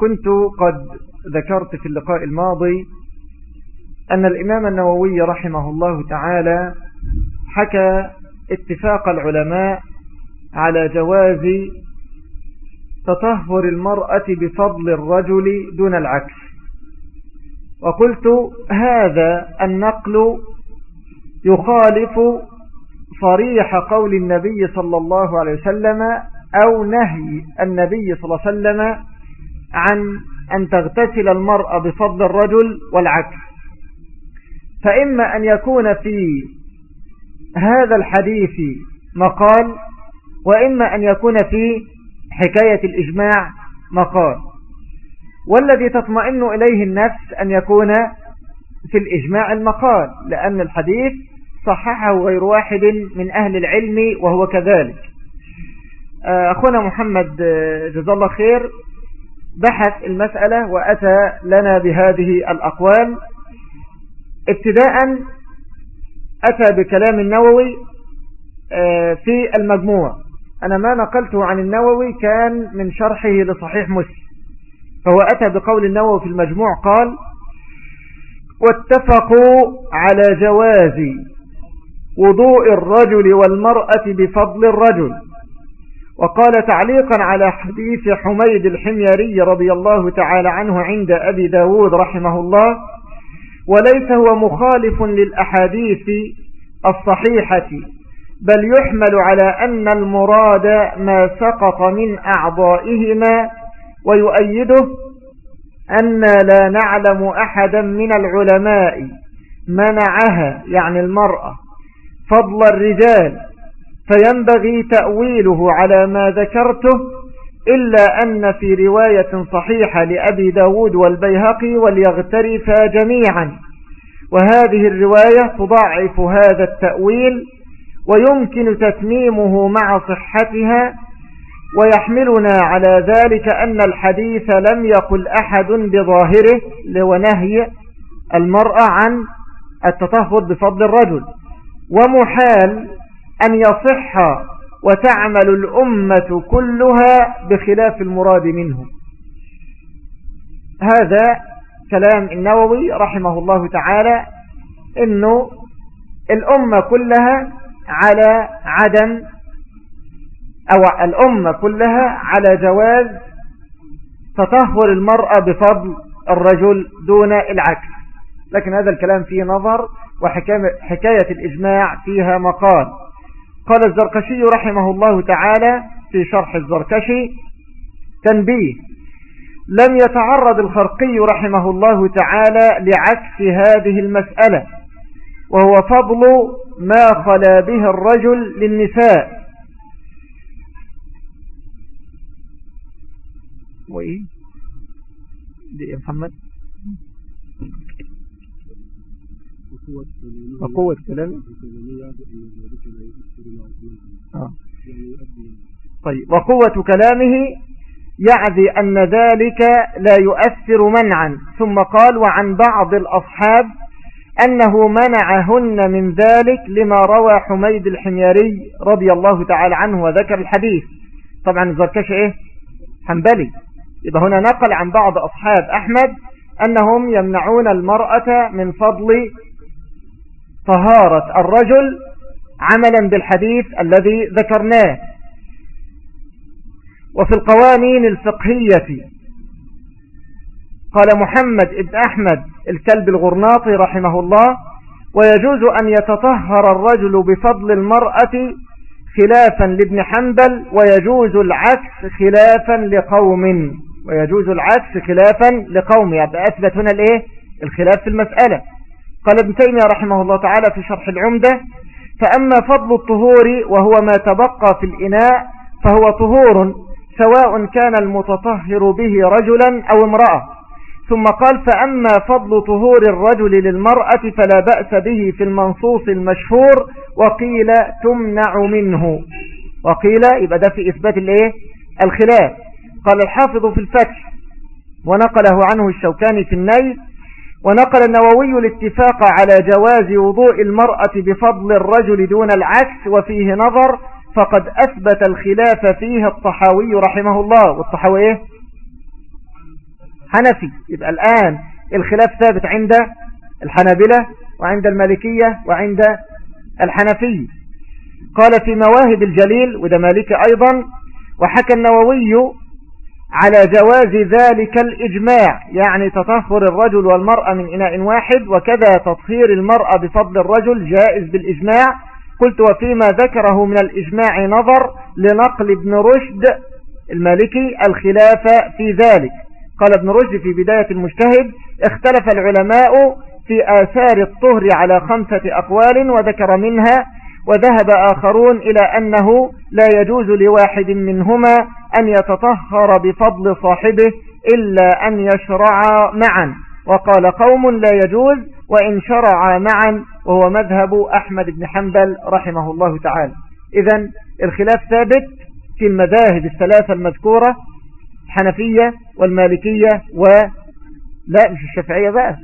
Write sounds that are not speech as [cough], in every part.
كنت قد ذكرت في اللقاء الماضي أن الإمام النووي رحمه الله تعالى حكى اتفاق العلماء على جواز تطهر المرأة بفضل الرجل دون العكس. وقلت هذا النقل يخالف صريح قول النبي صلى الله عليه وسلم أو نهي النبي صلى الله عليه وسلم عن أن تغتسل المرأة بفضل الرجل والعكس. فإما أن يكون في هذا الحديث مقال وإما أن يكون في حكاية الإجماع مقال. والذي تطمئن إليه النفس أن يكون في الإجماع المقال لأن الحديث صححه غير واحد من أهل العلم وهو كذلك. آه، أخونا محمد آه، جزا الله خير. بحث المسألة وأتى لنا بهذه الأقوال. ابتداء أتى بكلام النووي آه، في المجموع. أنا ما نقلته عن النووي كان من شرحه لصحيح مسلم. فهو أتى بقول النووي في المجموع قال واتفقوا على جواز وضوء الرجل والمرأة بفضل الرجل. وقال تعليقا على حديث حميد الحميري رضي الله تعالى عنه عند أبي داود رحمه الله وليس هو مخالف للأحاديث الصحيحة بل يحمل على أن المراد ما سقط من أعضائهما ويؤيده أن لا نعلم أحدا من العلماء منعها يعني المرأة فضل الرجال فينبغي تأويله على ما ذكرته إلا أن في رواية صحيحة لأبي داود والبيهقي وليغترفا جميعا. وهذه الرواية تضاعف هذا التأويل ويمكن تتميمه مع صحتها ويحملنا على ذلك أن الحديث لم يقل أحد بظاهره لونهي المرأة عن التطهر بفضل الرجل. ومحال أن يصح وتعمل الأمة كلها بخلاف المراد منه هذا كلام النووي رحمه الله تعالى إنه الأمة كلها على عدم أو الأمة كلها على جواز تطهر المرأة بفضل الرجل دون العكس. لكن هذا الكلام فيه نظر وحكاية الإجماع فيها مقال. قال الزركشي رحمه الله تعالى في شرح الزركشي تنبيه. لم يتعرض الخرقي رحمه الله تعالى لعكس هذه المسألة وهو فضل ما خلا به الرجل للنساء. وإيه؟ دي محمد؟ وقوة كلامه آه. طيب. وقوة كلامه يعذي أن ذلك لا يؤثر منعا. ثم قال وعن بعض الأصحاب أنه منعهن من ذلك لما روى حميد الحميري رضي الله تعالى عنه وذكر الحديث. طبعا الزركش إيه؟ حنبلي. يبقى هنا نقل عن بعض أصحاب أحمد أنهم يمنعون المرأة من فضل طهارة الرجل عملا بالحديث الذي ذكرناه. وفي القوانين الفقهية قال محمد ابن أحمد الكلب الغرناطي رحمه الله ويجوز أن يتطهر الرجل بفضل المرأة خلافا لابن حنبل ويجوز العكس خلافا لقوم ويجوز العكس خلافا لقوم. يعني أثبت هنا الإيه؟ الخلاف في المسألة. قال ابن تيمية رحمه الله تعالى في شرح العمدة فأما فضل الطهور وهو ما تبقى في الإناء فهو طهور سواء كان المتطهر به رجلا أو امرأة. ثم قال فأما فضل طهور الرجل للمرأة فلا بأس به في المنصوص المشهور وقيل تمنع منه. وقيل يبقى ده في إثبات الإيه؟ الخلاف. قال الحافظ في الفتح ونقله عنه الشوكاني في النيل ونقل النووي الاتفاق على جواز وضوء المرأة بفضل الرجل دون العكس وفيه نظر فقد أثبت الخلاف فيه الطحاوي رحمه الله. والطحاوي إيه؟ حنفي. يبقى الآن الخلاف ثابت عند الحنابلة وعند المالكية وعند الحنفي. قال في مواهب الجليل وده مالك أيضا وحكى النووي على جواز ذلك الإجماع يعني تطهر الرجل والمرأة من إناء واحد وكذا تطهير المرأة بفضل الرجل جائز بالإجماع. قلت وفيما ذكره من الإجماع نظر لنقل ابن رشد المالكي الخلاف في ذلك. قال ابن رشد في بداية المجتهد اختلف العلماء في آثار الطهر على خمسة أقوال وذكر منها وذهب آخرون إلى أنه لا يجوز لواحد منهما أن يتطهر بفضل صاحبه إلا أن يشرع معا. وقال قوم لا يجوز وإن شرع معا وهو مذهب أحمد بن حنبل رحمه الله تعالى. إذا الخلاف ثابت في المذاهب الثلاثة المذكورة الحنفية والمالكية و لا مش الشافعية بقى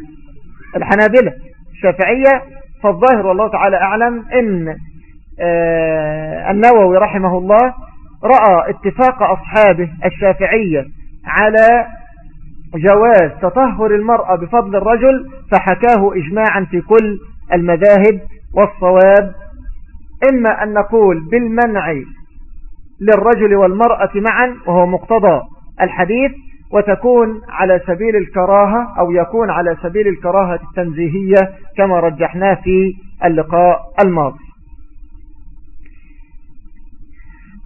الحنابلة. الشافعية فالظاهر والله تعالى أعلم إن النووي رحمه الله رأى اتفاق أصحابه الشافعية على جواز تطهر المرأة بفضل الرجل فحكاه إجماعا في كل المذاهب والصواب. إما أن نقول بالمنع للرجل والمرأة معا وهو مقتضى الحديث وتكون على سبيل الكراهة أو يكون على سبيل الكراهة التنزيهية كما رجحناه في اللقاء الماضي.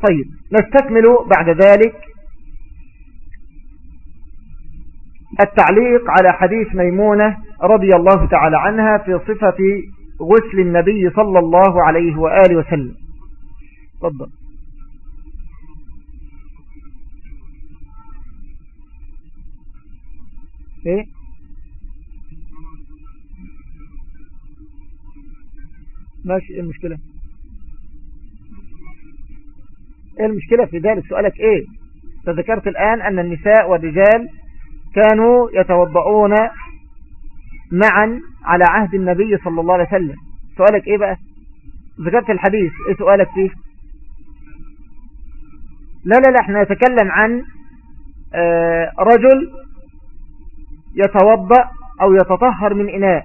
طيب نستكمل بعد ذلك التعليق على حديث ميمونة رضي الله تعالى عنها في صفة غسل النبي صلى الله عليه وآله وسلم. تفضل. إيه؟ ماشي إيه المشكلة؟ المشكلة في ذلك؟ سؤالك إيه؟ تذكرت الآن أن النساء والرجال كانوا يتوضعون معا على عهد النبي صلى الله عليه وسلم. سؤالك إيه بقى؟ ذكرت الحديث إيه سؤالك فيه؟ لا لا لا إحنا نتكلم عن آه، رجل يتوضأ أو يتطهر من إناء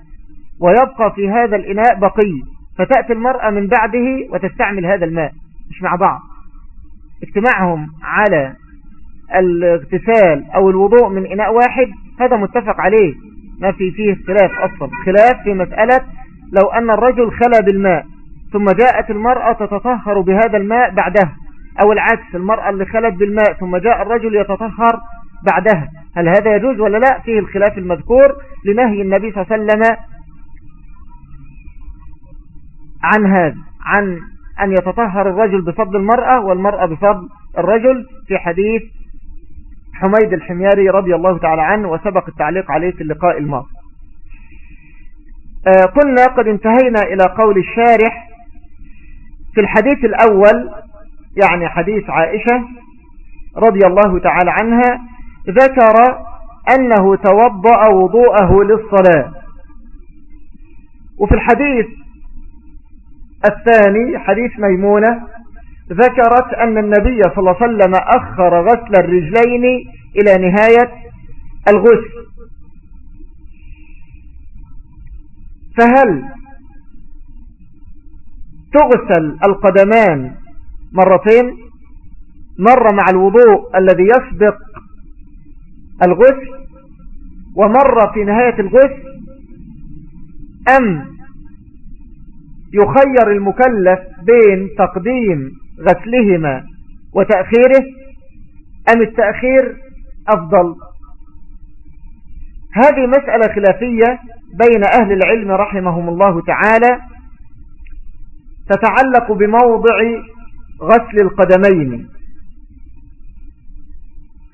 ويبقى في هذا الإناء بقي فتأتي المرأة من بعده وتستعمل هذا الماء مش مع بعض. اجتماعهم على الاغتسال أو الوضوء من إناء واحد هذا متفق عليه. ما في فيه اختلاف أصلا. خلاف في مسألة لو أن الرجل خلى بالماء ثم جاءت المرأة تتطهر بهذا الماء بعدها أو العكس المرأة اللي خلت بالماء ثم جاء الرجل يتطهر بعدها. هل هذا يجوز ولا لا؟ فيه الخلاف المذكور لنهي النبي صلى الله عليه وسلم عن هذا عن أن يتطهر الرجل بفضل المرأة والمرأة بفضل الرجل في حديث حميد الحمياري رضي الله تعالى عنه وسبق التعليق عليه في اللقاء الماضي. آه، قلنا قد انتهينا إلى قول الشارح في الحديث الأول يعني حديث عائشة رضي الله تعالى عنها ذكر أنه توضأ وضوءه للصلاة. وفي الحديث الثاني حديث ميمونة ذكرت أن النبي صلى الله عليه وسلم أخر غسل الرجلين إلى نهاية الغسل. فهل تغسل القدمان مرتين؟ مرة مع الوضوء الذي يسبق الغسل ومرة في نهاية الغسل أم يخير المكلف بين تقديم غسلهما وتأخيره أم التأخير أفضل؟ هذه مسألة خلافية بين أهل العلم رحمهم الله تعالى تتعلق بموضع غسل القدمين.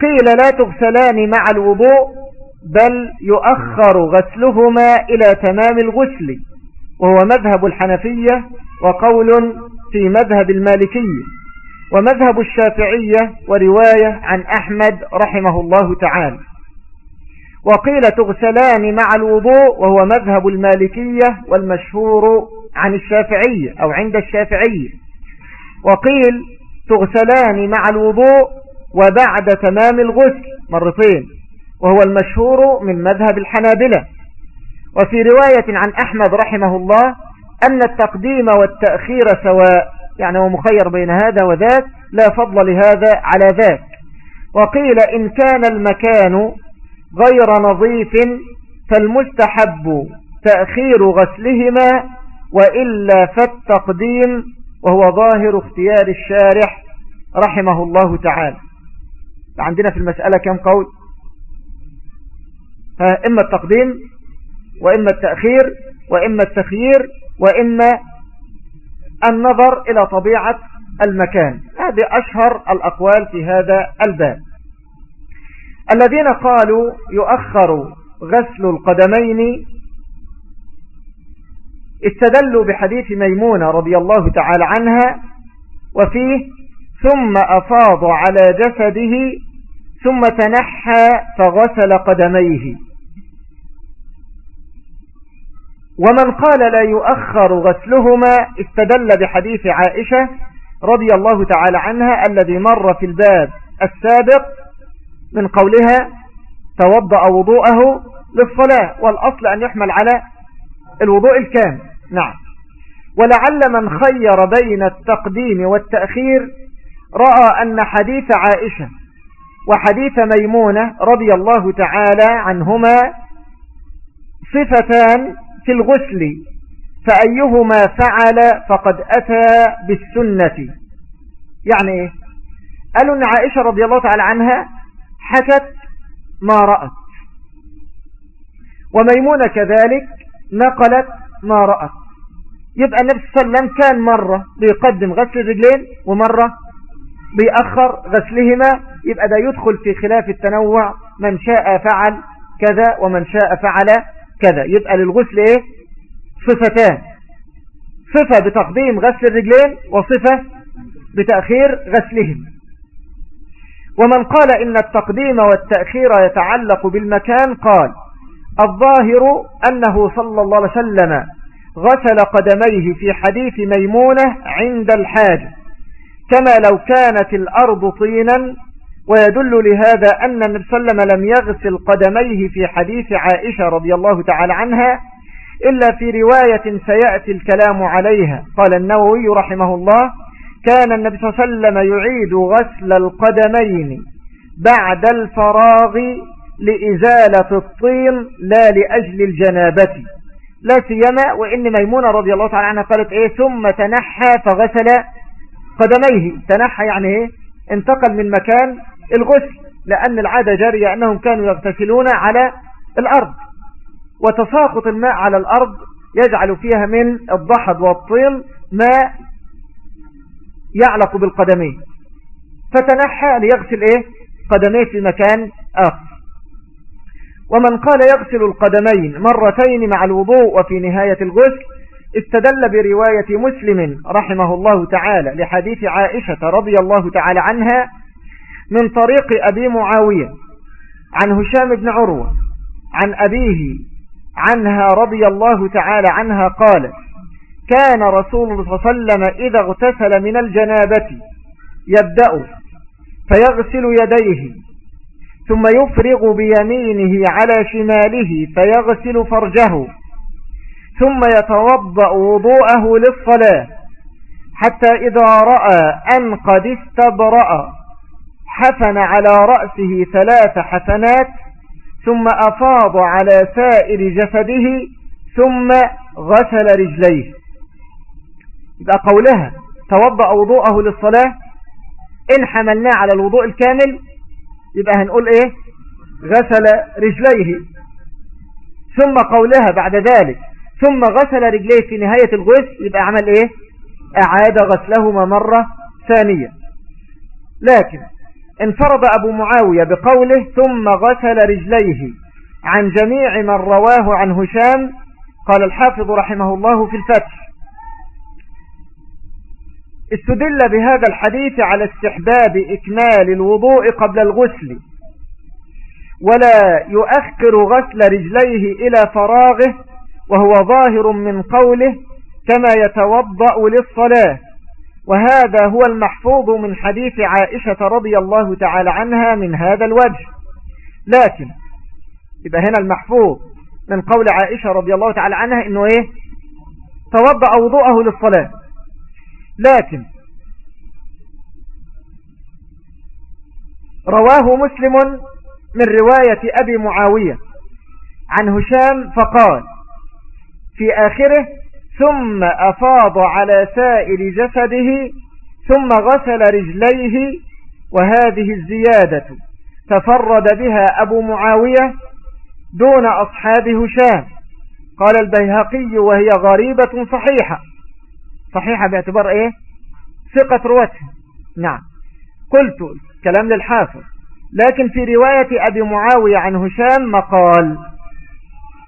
قيل لا تغسلان مع الوضوء بل يؤخر غسلهما إلى تمام الغسل. وهو مذهب الحنفية وقول في مذهب المالكية ومذهب الشافعية ورواية عن أحمد رحمه الله تعالى. وقيل تغسلان مع الوضوء وهو مذهب المالكية والمشهور عن الشافعية أو عند الشافعية. وقيل تغسلان مع الوضوء وبعد تمام الغسل مرتين وهو المشهور من مذهب الحنابلة. وفي رواية عن أحمد رحمه الله أن التقديم والتأخير سواء يعني هو مخير بين هذا وذاك لا فضل لهذا على ذاك. وقيل إن كان المكان غير نظيف فالمستحب تأخير غسلهما وإلا فالتقديم وهو ظاهر اختيار الشارح رحمه الله تعالى. عندنا في المسألة كم قول؟ إما التقديم وإما التأخير وإما التخيير وإما النظر إلى طبيعة المكان. هذه أشهر الأقوال في هذا الباب. الذين قالوا يؤخر غسل القدمين استدلوا بحديث ميمونة رضي الله تعالى عنها وفيه ثم أفاض على جسده ثم تنحى فغسل قدميه. ومن قال لا يؤخر غسلهما استدل بحديث عائشة رضي الله تعالى عنها الذي مر في الباب السابق من قولها توضأ وضوءه للصلاة والأصل أن يحمل على الوضوء الكامل. نعم. ولعل من خير بين التقديم والتأخير رأى أن حديث عائشة وحديث ميمونة رضي الله تعالى عنهما صفتان في الغسل فأيهما فعل فقد أتى بالسنة. يعني إيه؟ قالوا أن عائشة رضي الله تعالى عنها حكت ما رأت. وميمونة كذلك نقلت ما رأت. يبقى النبي صلى الله عليه وسلم كان مرة بيقدم غسل الرجلين ومرة بيأخر غسلهما. يبقى ده يدخل في خلاف التنوع. من شاء فعل كذا ومن شاء فعل كذا. يبقى للغسل إيه؟ صفتان. صفة بتقديم غسل الرجلين وصفة بتأخير غسلهم. ومن قال إن التقديم والتأخير يتعلق بالمكان قال الظاهر أنه صلى الله عليه وسلم غسل قدميه في حديث ميمونة عند الحاجة كما لو كانت الأرض طينا ويدل لهذا أن النبي صلى الله عليه وسلم لم يغسل قدميه في حديث عائشة رضي الله تعالى عنها إلا في رواية سيأتي الكلام عليها. قال النووي رحمه الله كان النبي صلى الله عليه وسلم يعيد غسل القدمين بعد الفراغ لإزالة الطين لا لأجل الجنابة. لا سيما وإن ميمونة رضي الله تعالى عنها قالت إيه ثم تنحى فغسل قدميه. تنحى يعني إيه؟ انتقل من مكان الغسل لأن العادة جارية أنهم كانوا يغتسلون على الأرض. وتساقط الماء على الأرض يجعل فيها من الضحض والطين ما يعلق بالقدمين. فتنحى ليغسل إيه؟ قدميه في مكان آخر. ومن قال يغسل القدمين مرتين مع الوضوء وفي نهاية الغسل استدل برواية مسلم رحمه الله تعالى لحديث عائشة رضي الله تعالى عنها من طريق أبي معاوية عن هشام بن عروة عن أبيه عنها رضي الله تعالى عنها قال كان رسول الله صلى الله عليه وسلم إذا اغتسل من الجنابة يبدأ فيغسل يديه ثم يفرغ بيمينه على شماله فيغسل فرجه ثم يتوضأ وضوءه للصلاة حتى إذا رأى أن قد استبرأ. حفن على رأسه ثلاث حفنات ثم أفاض على سائر جسده ثم غسل رجليه. يبقى قولها توضأ وضوءه للصلاة إن حملناه على الوضوء الكامل يبقى هنقول إيه؟ غسل رجليه. ثم قولها بعد ذلك ثم غسل رجليه في نهاية الغسل يبقى عمل إيه؟ أعاد غسلهما مرة ثانية. لكن انفرد أبو معاوية بقوله ثم غسل رجليه. عن جميع من رواه عن هشام قال الحافظ رحمه الله في الفتح. استدل بهذا الحديث على استحباب إكمال الوضوء قبل الغسل. ولا يؤخر غسل رجليه إلى فراغه وهو ظاهر من قوله كما يتوضأ للصلاة. وهذا هو المحفوظ من حديث عائشة رضي الله تعالى عنها من هذا الوجه. لكن يبقى هنا المحفوظ من قول عائشة رضي الله تعالى عنها إنه إيه؟ توضأ وضوءه للصلاة. لكن رواه مسلم من رواية أبي معاوية عن هشام فقال في آخره ثم أفاض على سائر جسده ثم غسل رجليه وهذه الزيادة تفرد بها أبو معاوية دون أصحاب هشام. قال البيهقي وهي غريبة صحيحة. صحيحة باعتبار إيه؟ ثقة روته نعم. قلت كلام للحافظ لكن في رواية أبي معاوية عن هشام مقال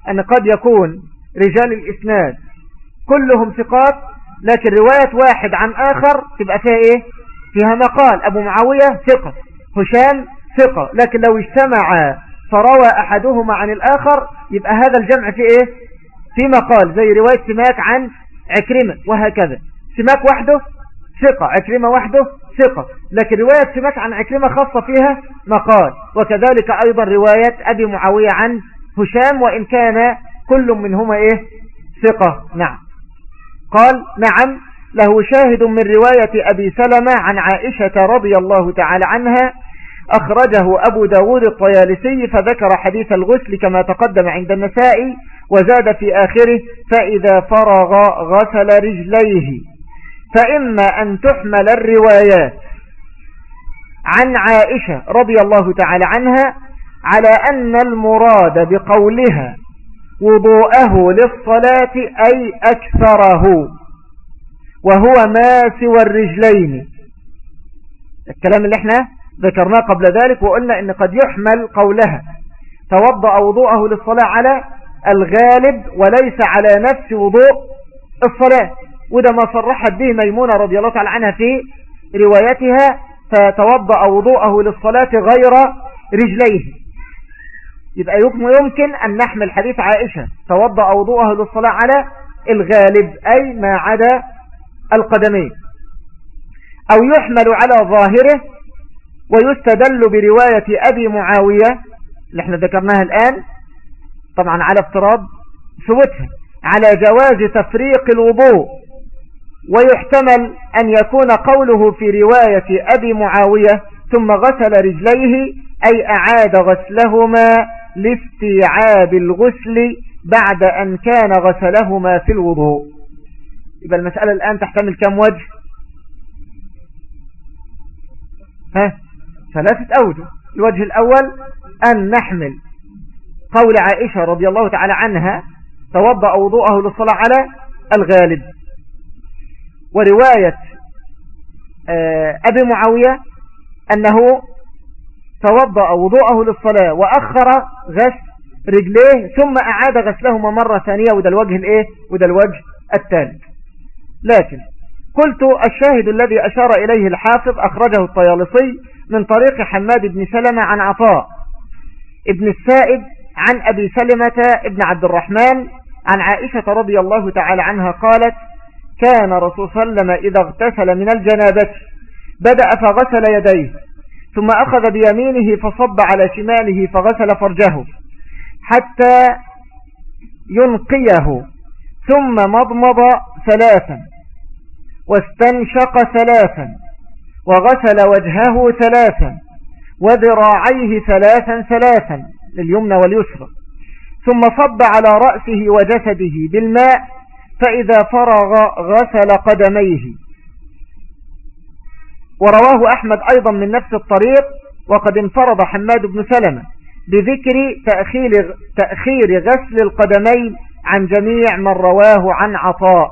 أن قد يكون رجال الإسناد كلهم ثقات لكن رواية واحد عن آخر تبقى فيها إيه؟ فيها مقال أبو معاوية ثقة هشام ثقة. لكن لو اجتمع فروى أحدهما عن الآخر يبقى هذا الجمع في إيه؟ في مقال زي رواية سماك عن عكرمة وهكذا. سماك وحده ثقة عكرمة وحده ثقة. لكن رواية سماك عن عكرمة خاصة فيها مقال وكذلك أيضا رواية أبي معاوية عن هشام وإن كان كل منهما إيه؟ ثقة. نعم. قال نعم له شاهد من رواية أبي سلمة عن عائشة رضي الله تعالى عنها أخرجه أبو داود الطيالسي فذكر حديث الغسل كما تقدم عند النساء وزاد في آخره فإذا فرغ غسل رجليه. فإما أن تحمل الروايات. عن عائشة رضي الله تعالى عنها على أن المراد بقولها وضوءه للصلاة أي أكثره وهو ما سوى الرجلين. الكلام اللي إحنا ذكرناه قبل ذلك وقلنا إن قد يحمل قولها. توضأ وضوءه للصلاة على الغالب وليس على نفس وضوء الصلاة. وده ما صرحت به ميمونة رضي الله تعالى عنها في روايتها فتوضأ وضوءه للصلاة غير رجليه. يبقى يمكن أن نحمل حديث عائشة. توضأ وضوءه للصلاة على الغالب أي ما عدا القدمين. أو يحمل على ظاهره ويستدل برواية أبي معاوية اللي إحنا ذكرناها الآن طبعا على افتراض ثبوتها على جواز تفريق الوضوء. ويحتمل أن يكون قوله في رواية أبي معاوية ثم غسل رجليه أي أعاد غسلهما. لاستيعاب الغسل بعد أن كان غسلهما في الوضوء. يبقى المسألة الآن تحتمل كم وجه؟ ها؟ ثلاثة أوجه. الوجه الأول أن نحمل قول عائشة رضي الله تعالى عنها توضأ وضوءه للصلاة على الغالب. ورواية آه، أبي معاوية أنه توضأ وضوءه للصلاة وأخر غسل رجليه ثم أعاد غسلهما مرة ثانية وده الوجه الإيه؟ وده الوجه الثالث لكن قلت الشاهد الذي أشار إليه الحافظ أخرجه الطيالصي من طريق حماد بن سلمة عن عطاء ابن السائب عن أبي سلمة ابن عبد الرحمن عن عائشة رضي الله تعالى عنها قالت كان رسول صلى الله عليه وسلم إذا اغتسل من الجنابة بدأ فغسل يديه ثم أخذ بيمينه فصب على شماله فغسل فرجه حتى ينقيه ثم مضمض ثلاثا واستنشق ثلاثا وغسل وجهه ثلاثا وذراعيه ثلاثا ثلاثا لليمنى واليسرى ثم صب على رأسه وجسده بالماء فإذا فرغ غسل قدميه. ورواه أحمد أيضا من نفس الطريق وقد انفرض حماد بن سلمة بذكر تأخير, تأخير غسل القدمين عن جميع من رواه عن عطاء.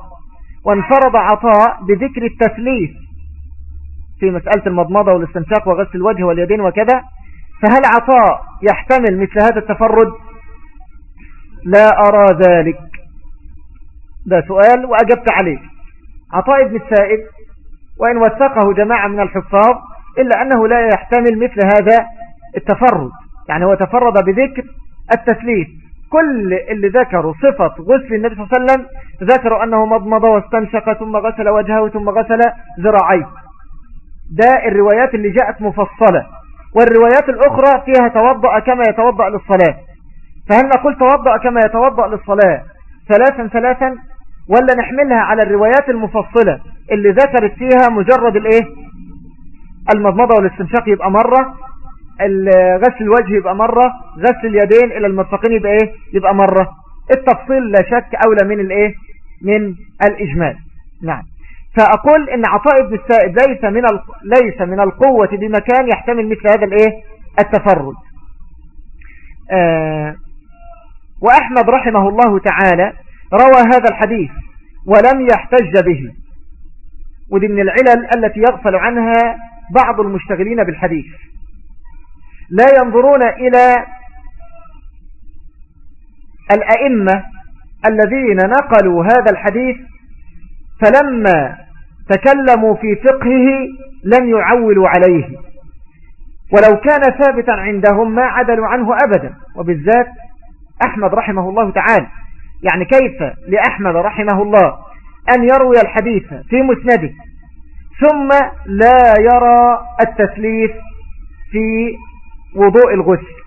وانفرض عطاء بذكر التثليث في مسألة المضمضة والاستنشاق وغسل الوجه واليدين وكذا. فهل عطاء يحتمل مثل هذا التفرد؟ لا أرى ذلك. ده سؤال وأجبت عليه. عطاء ابن السائد وإن وثقه جماعة من الحفاظ إلا أنه لا يحتمل مثل هذا التفرد. يعني هو تفرد بذكر التثليث. كل اللي ذكروا صفة غسل النبي صلى الله عليه وسلم ذكروا أنه مضمض واستنشق ثم غسل وجهه ثم غسل ذراعيه. ده الروايات اللي جاءت مفصلة. والروايات الأخرى فيها توضأ كما يتوضأ للصلاة. فهل نقول توضأ كما يتوضأ للصلاة ثلاثا ثلاثا؟ ولا نحملها على الروايات المفصلة؟ اللي ذكرت فيها مجرد الايه؟ المضمضة والاستنشاق يبقى مرة غسل الوجه يبقى مرة غسل اليدين إلى المرفقين يبقى إيه؟ يبقى مرة. التفصيل لا شك أولى من الايه؟ من الإجمال. نعم. فأقول إن عطاء ابن السائد ليس من ليس من القوة بمكان يحتمل مثل هذا الايه؟ التفرد. آه وأحمد رحمه الله تعالى روى هذا الحديث ولم يحتج به. ودي من العلل التي يغفل عنها بعض المشتغلين بالحديث. لا ينظرون إلى الأئمة الذين نقلوا هذا الحديث فلما تكلموا في فقهه لم يعولوا عليه. ولو كان ثابتا عندهم ما عدلوا عنه أبدا. وبالذات أحمد رحمه الله تعالى. يعني كيف لأحمد رحمه الله أن يروي الحديث في مسنده ثم لا يرى التسليف في وضوء الغسل.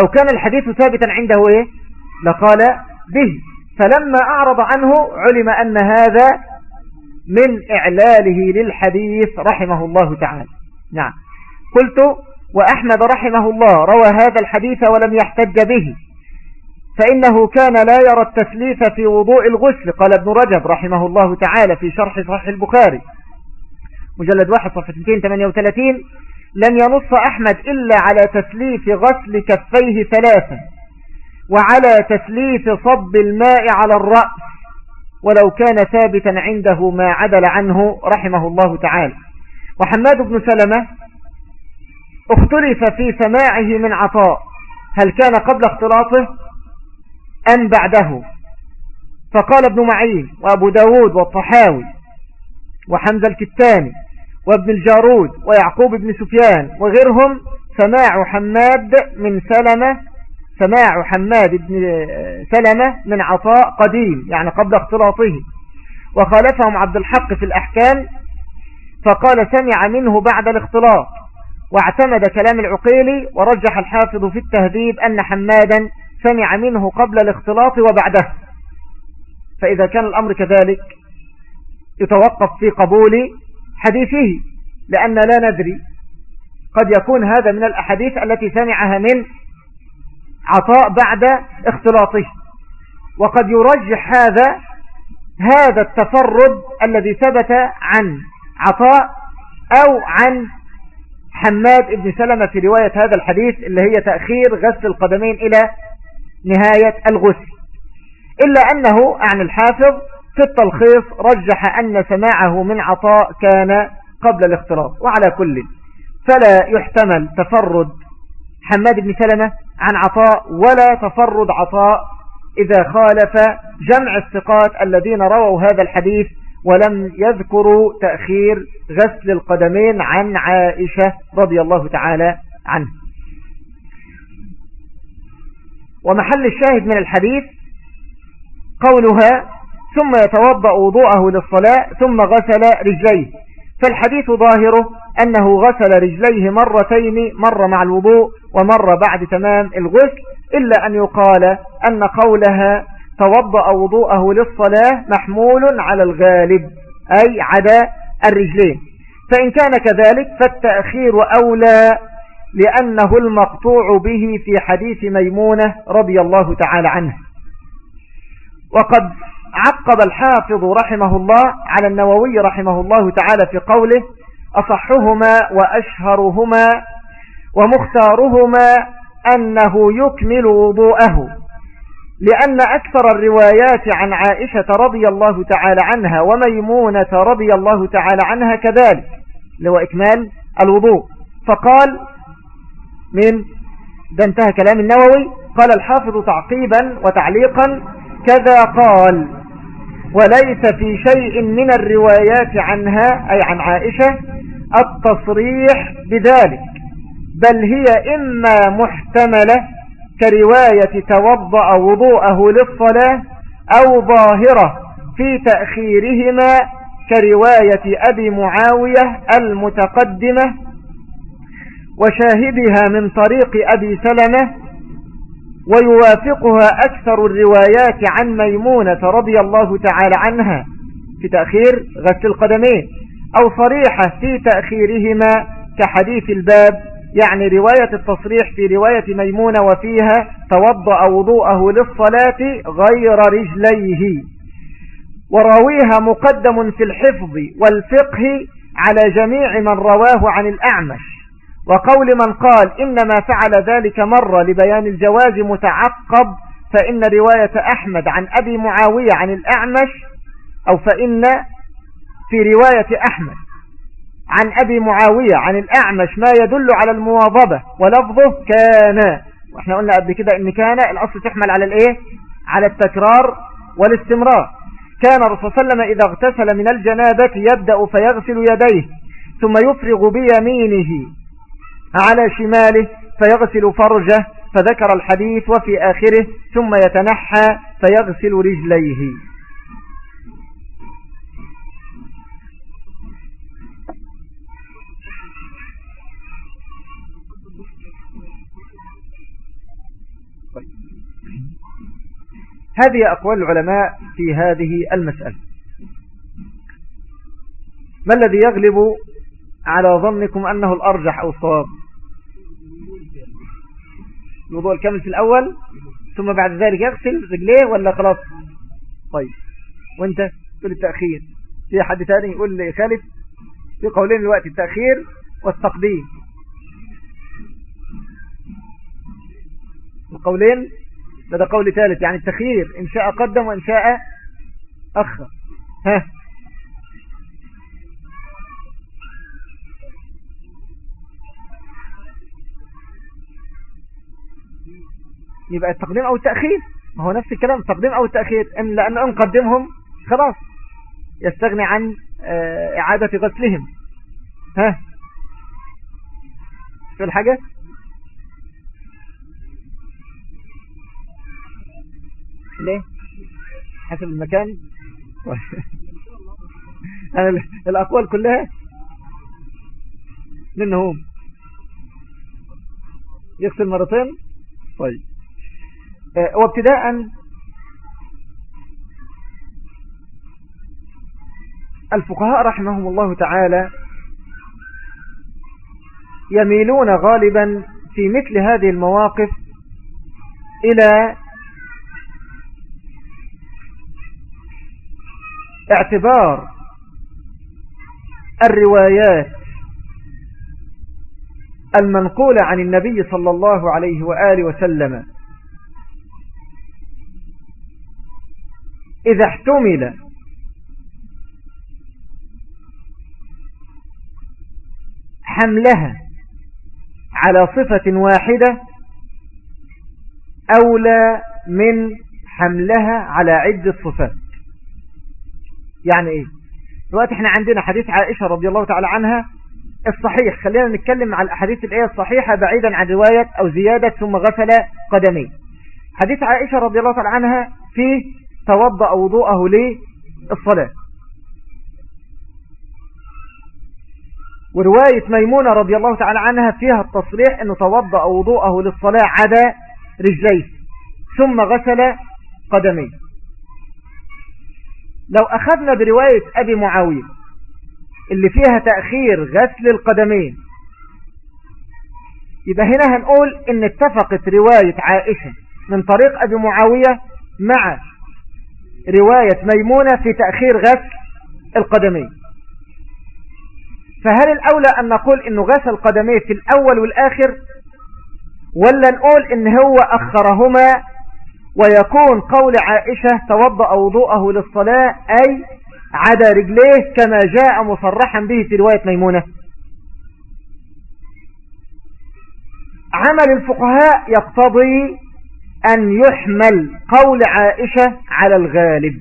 لو كان الحديث ثابتا عنده إيه؟ لقال به. فلما أعرض عنه علم أن هذا من إعلاله للحديث رحمه الله تعالى. نعم. قلت وأحمد رحمه الله روى هذا الحديث ولم يحتج به. فإنه كان لا يرى التسليف في وضوء الغسل. قال ابن رجب رحمه الله تعالى في شرح صحيح البخاري مجلد واحد صفحة 238 لم ينص أحمد إلا على تسليف غسل كفيه ثلاثا وعلى تسليف صب الماء على الرأس ولو كان ثابتا عنده ما عدل عنه رحمه الله تعالى. وحماد بن سلمة اختلف في سماعه من عطاء هل كان قبل اختلاطه؟ أم بعده. فقال ابن معين وأبو داود والطحاوي وحمزة الكتاني وابن الجارود ويعقوب بن سفيان وغيرهم سماع حماد من سلمة سماع حماد بن سلمة من عطاء قديم يعني قبل اختلاطه. وخالفهم عبد الحق في الأحكام فقال سمع منه بعد الاختلاط واعتمد كلام العقيلي ورجح الحافظ في التهذيب أن حمادا سمع منه قبل الاختلاط وبعده. فإذا كان الأمر كذلك يتوقف في قبول حديثه لأن لا ندري. قد يكون هذا من الأحاديث التي سمعها من عطاء بعد اختلاطه. وقد يرجح هذا هذا التفرد الذي ثبت عن عطاء أو عن حماد بن سلمة في رواية هذا الحديث اللي هي تأخير غسل القدمين إلى نهاية الغسل. إلا أنه عن الحافظ في التلخيص رجح أن سماعه من عطاء كان قبل الاختلاط وعلى كل. فلا يحتمل تفرد حماد بن سلمة عن عطاء ولا تفرد عطاء إذا خالف جمع الثقات الذين رووا هذا الحديث ولم يذكروا تأخير غسل القدمين عن عائشة رضي الله تعالى عنه ومحل الشاهد من الحديث قولها ثم يتوضأ وضوءه للصلاة ثم غسل رجليه. فالحديث ظاهره أنه غسل رجليه مرتين مرة مع الوضوء ومرة بعد تمام الغسل إلا أن يقال أن قولها توضأ وضوءه للصلاة محمول على الغالب أي عدا الرجلين. فإن كان كذلك فالتأخير أولى. لأنه المقطوع به في حديث ميمونة رضي الله تعالى عنه. وقد عقب الحافظ رحمه الله على النووي رحمه الله تعالى في قوله أصحهما وأشهرهما ومختارهما أنه يكمل وضوءه لأن أكثر الروايات عن عائشة رضي الله تعالى عنها وميمونة رضي الله تعالى عنها كذلك لو إكمال الوضوء. فقال من ده انتهى كلام النووي. قال الحافظ تعقيبا وتعليقا كذا قال وليس في شيء من الروايات عنها أي عن عائشة التصريح بذلك بل هي إما محتملة كرواية توضأ وضوءه للصلاة أو ظاهرة في تأخيرهما كرواية أبي معاوية المتقدمة وشاهدها من طريق أبي سلمة ويوافقها أكثر الروايات عن ميمونة رضي الله تعالى عنها في تأخير غسل القدمين أو صريحة في تأخيرهما كحديث الباب يعني رواية التصريح في رواية ميمونة وفيها توضأ وضوءه للصلاة غير رجليه. وراويها مقدم في الحفظ والفقه على جميع من رواه عن الأعمش. وقول من قال إنما فعل ذلك مرة لبيان الجواز متعقب فإن رواية أحمد عن أبي معاوية عن الأعمش أو فإن في رواية أحمد عن أبي معاوية عن الأعمش ما يدل على المواظبة ولفظه كان. وإحنا قلنا قبل كده إن كان الأصل تحمل على الإيه؟ على التكرار والاستمرار. كان الرسول صلى الله عليه وسلم إذا اغتسل من الجنابة يبدأ فيغسل يديه ثم يفرغ بيمينه. على شماله فيغسل فرجه فذكر الحديث وفي آخره ثم يتنحى فيغسل رجليه. هذه أقوال العلماء في هذه المسألة. ما الذي يغلب على ظنكم أنه الأرجح أو الصواب. الوضوء الكامل في الأول ثم بعد ذلك يغسل رجليه ولا خلاص؟ طيب. وأنت؟ تقول التأخير. في حد تاني يقول لي خالف في قولين الوقت التأخير والتقديم. القولين ده قول ثالث يعني التخيير. إن شاء قدم وإن شاء أخر. ها؟ يبقى التقديم أو التأخير. ما هو نفس الكلام التقديم أو التأخير. إن لأنه نقدمهم خلاص. يستغني عن آه، إعادة غسلهم. ها؟ في الحاجة. ليه؟ حسب المكان. [laughs] الأقوال كلها منهم يغسل مرتين. طيب. وابتداء الفقهاء رحمهم الله تعالى يميلون غالبا في مثل هذه المواقف إلى اعتبار الروايات المنقولة عن النبي صلى الله عليه وآله وسلم. إذا احتمل. حملها على صفة واحدة أولى من حملها على عدة صفات. يعني إيه؟ دلوقتي إحنا عندنا حديث عائشة رضي الله تعالى عنها الصحيح. خلينا نتكلم عن الأحاديث الآية الصحيحة بعيدا عن رواية أو زيادة ثم غسل قدميه. حديث عائشة رضي الله تعالى عنها فيه توضأ وضوءه للصلاة. ورواية ميمونة رضي الله تعالى عنها فيها التصريح أنه توضأ وضوءه للصلاة عدا رجليه ثم غسل قدميه. لو أخذنا برواية أبي معاوية اللي فيها تأخير غسل القدمين يبقى هنا هنقول إن اتفقت رواية عائشة من طريق أبي معاوية مع رواية ميمونة في تأخير غسل القدمين. فهل الأولى أن نقول أنه غسل القدمين في الأول والآخر ولا نقول إن هو أخرهما ويكون قول عائشة توضأ وضوءه للصلاة أي عدا رجليه كما جاء مصرحا به في رواية ميمونة؟ عمل الفقهاء يقتضي أن يحمل قول عائشة على الغالب.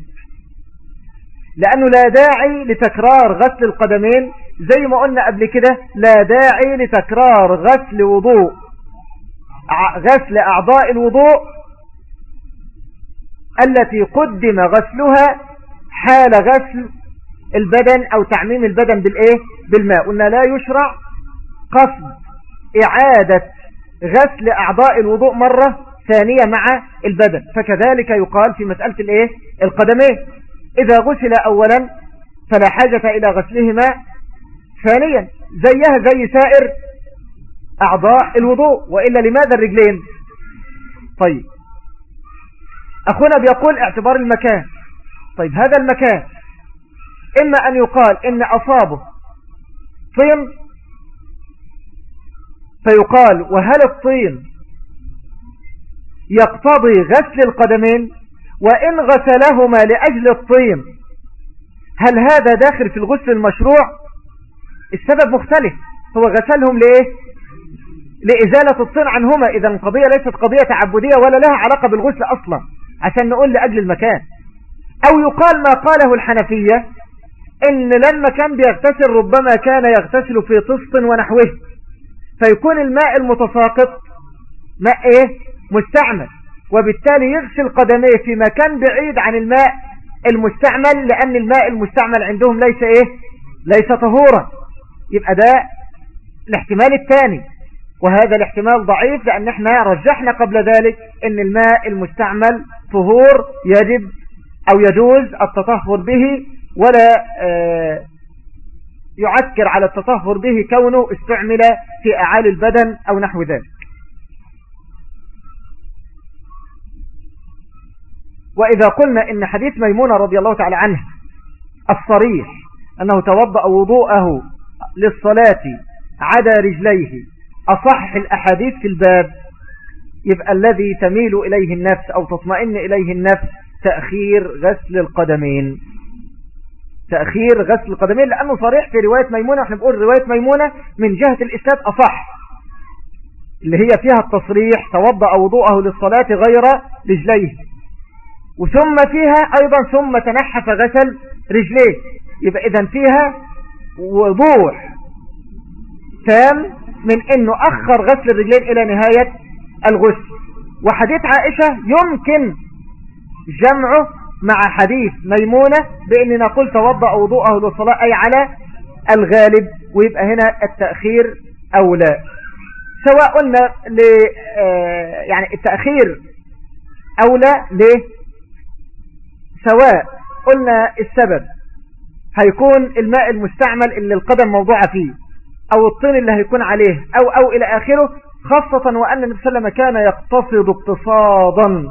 لأنه لا داعي لتكرار غسل القدمين زي ما قلنا قبل كده لا داعي لتكرار غسل وضوء. غسل أعضاء الوضوء التي قدم غسلها حال غسل البدن أو تعميم البدن بالإيه؟ بالماء. قلنا لا يشرع قصد إعادة غسل أعضاء الوضوء مرة ثانية مع البدن. فكذلك يقال في مسألة الإيه؟ القدمين. إذا غسل أولا فلا حاجة إلى غسلهما. ثانيا زيها زي سائر أعضاء الوضوء وإلا لماذا الرجلين؟ طيب. أخونا بيقول اعتبار المكان. طيب هذا المكان. إما أن يقال إن أصابه طين فيقال وهل الطين يقتضي غسل القدمين وإن غسلهما لأجل الطين هل هذا داخل في الغسل المشروع؟ السبب مختلف. هو غسلهم لإيه؟ لإزالة الطين عنهما إذا القضية ليست قضية تعبدية ولا لها علاقة بالغسل أصلا عشان نقول لأجل المكان. أو يقال ما قاله الحنفية إن لما كان بيغتسل ربما كان يغتسل في طست ونحوه. فيكون الماء المتساقط ماء إيه؟ مستعمل وبالتالي يغسل قدميه في مكان بعيد عن الماء المستعمل لأن الماء المستعمل عندهم ليس إيه؟ ليس طهورا. يبقى ده الاحتمال الثاني. وهذا الاحتمال ضعيف لأن إحنا رجحنا قبل ذلك إن الماء المستعمل طهور يجب أو يجوز التطهر به ولا آه، يعكر على التطهر به كونه استعمل في أعالي البدن أو نحو ذلك. وإذا قلنا إن حديث ميمونة رضي الله تعالى عنه الصريح أنه توضأ وضوءه للصلاة عدا رجليه أصح الأحاديث في الباب؟ يبقى الذي تميل إليه النفس أو تطمئن إليه النفس تأخير غسل القدمين. تأخير غسل القدمين لأنه صريح في رواية ميمونة إحنا بنقول رواية ميمونة من جهة الإسناد أصح. اللي هي فيها التصريح توضأ وضوءه للصلاة غير رجليه. وثم فيها أيضا ثم تنحف غسل رجليه. يبقى إذا فيها وضوح تام من أنه أخر غسل الرجلين إلى نهاية الغسل. وحديث عائشة يمكن جمعه مع حديث ميمونة بأننا نقول توضأ وضوءه للصلاة أي على الغالب ويبقى هنا التأخير أو لا سواء قلنا آه، يعني التأخير أولى ليه سواء قلنا السبب هيكون الماء المستعمل اللي القدم موضوعة فيه أو الطين اللي هيكون عليه أو أو إلى آخره خاصة وأن النبي صلى الله عليه وسلم كان يقتصد اقتصادا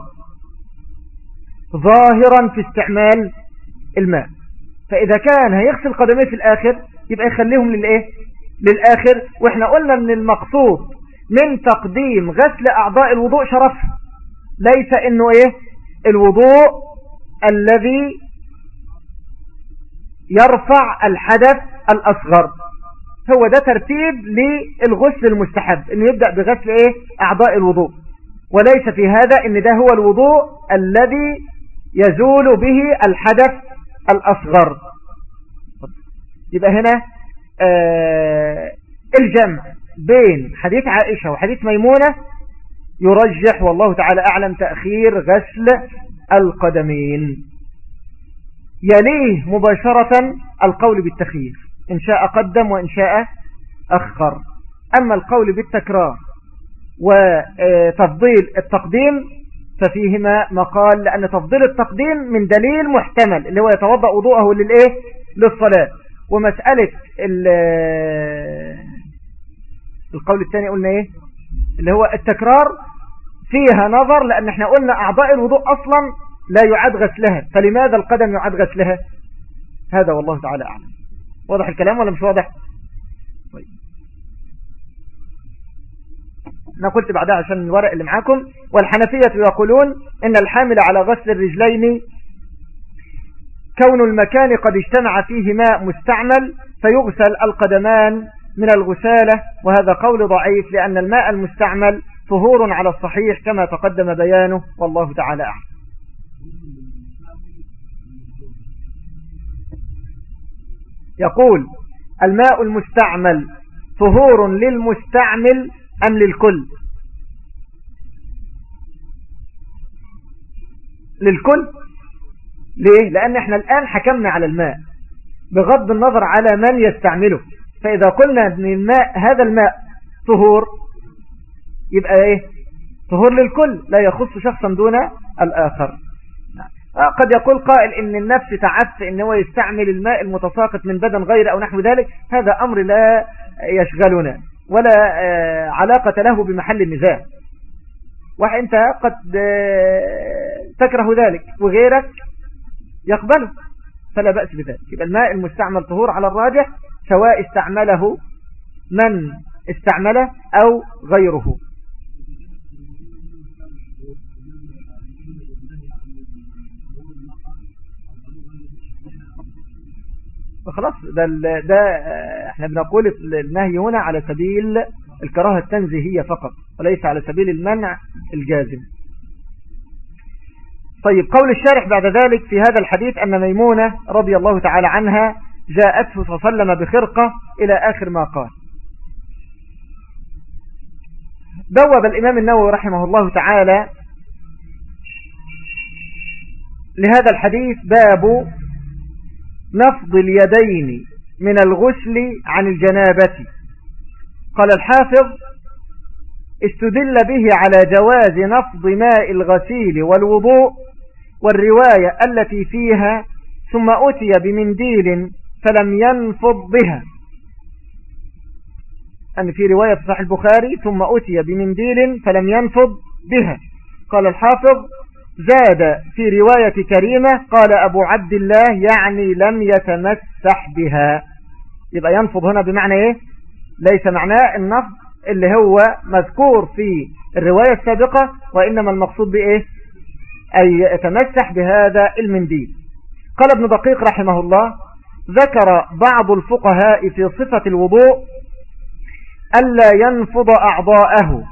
ظاهرا في استعمال الماء. فإذا كان هيغسل قدميه في الآخر يبقى يخليهم للإيه؟ للآخر. وإحنا قلنا أن المقصود من تقديم غسل أعضاء الوضوء شرف ليس أنه إيه؟ الوضوء الذي يرفع الحدث الأصغر. هو ده ترتيب للغسل المستحب إنه يبدأ بغسل إيه؟ أعضاء الوضوء. وليس في هذا إن ده هو الوضوء الذي يزول به الحدث الأصغر. يبقى هنا آه الجمع بين حديث عائشة وحديث ميمونة يرجح والله تعالى أعلم تأخير غسل القدمين. يليه مباشرة القول بالتخيير. إن شاء قدم وإن شاء أخر. أما القول بالتكرار وتفضيل التقديم ففيهما مقال لأن تفضيل التقديم من دليل محتمل اللي هو يتوضأ وضوءه للإيه؟ للصلاة. ومسألة القول الثاني قلنا إيه؟ اللي هو التكرار فيها نظر لأن إحنا قلنا أعضاء الوضوء أصلا لا يعاد غسلها. فلماذا القدم يعاد غسلها؟ هذا والله تعالى أعلم. واضح الكلام ولا مش واضح؟ طيب. أنا قلت بعدها عشان الورق اللي معاكم. والحنفية يقولون إن الحامل على غسل الرجلين كون المكان قد اجتمع فيه ماء مستعمل فيغسل القدمان من الغسالة. وهذا قول ضعيف لأن الماء المستعمل طهور على الصحيح كما تقدم بيانه والله تعالى أعلم. يقول الماء المستعمل طهور للمستعمل أم للكل؟ للكل. ليه؟ لأن إحنا الآن حكمنا على الماء بغض النظر على من يستعمله. فإذا قلنا أن الماء هذا الماء طهور يبقى إيه؟ طهور للكل لا يخص شخصا دون الآخر. آه، قد يقول قائل إن النفس تعف إن هو يستعمل الماء المتساقط من بدن غير أو نحو ذلك هذا أمر لا يشغلنا ولا آه، علاقة له بمحل النزاع. وإنت قد آه، تكره ذلك وغيرك يقبله فلا بأس بذلك. يبقى الماء المستعمل طهور على الراجح سواء استعمله من استعمله أو غيره. خلاص ده, ده إحنا بنقول النهي هنا على سبيل الكراهة التنزيهية فقط وليس على سبيل المنع الجازم. طيب قول الشارح بعد ذلك في هذا الحديث أن ميمونة رضي الله تعالى عنها جاءته وسلم بخرقة إلى آخر ما قال. بوب الإمام النووي رحمه الله تعالى لهذا الحديث باب نفض اليدين من الغسل عن الجنابة. قال الحافظ استدل به على جواز نفض ماء الغسيل والوضوء والرواية التي فيها ثم أتي بمنديل فلم ينفض بها. أن في رواية صحيح البخاري ثم أتي بمنديل فلم ينفض بها. قال الحافظ زاد في رواية كريمة قال أبو عبد الله يعني لم يتمسح بها. يبقى ينفض هنا بمعنى إيه؟ ليس معناه النفض اللي هو مذكور في الرواية السابقة وإنما المقصود بإيه؟ أي يتمسح بهذا المنديل. قال ابن دقيق رحمه الله ذكر بعض الفقهاء في صفة الوضوء ألا ينفض أعضاءه.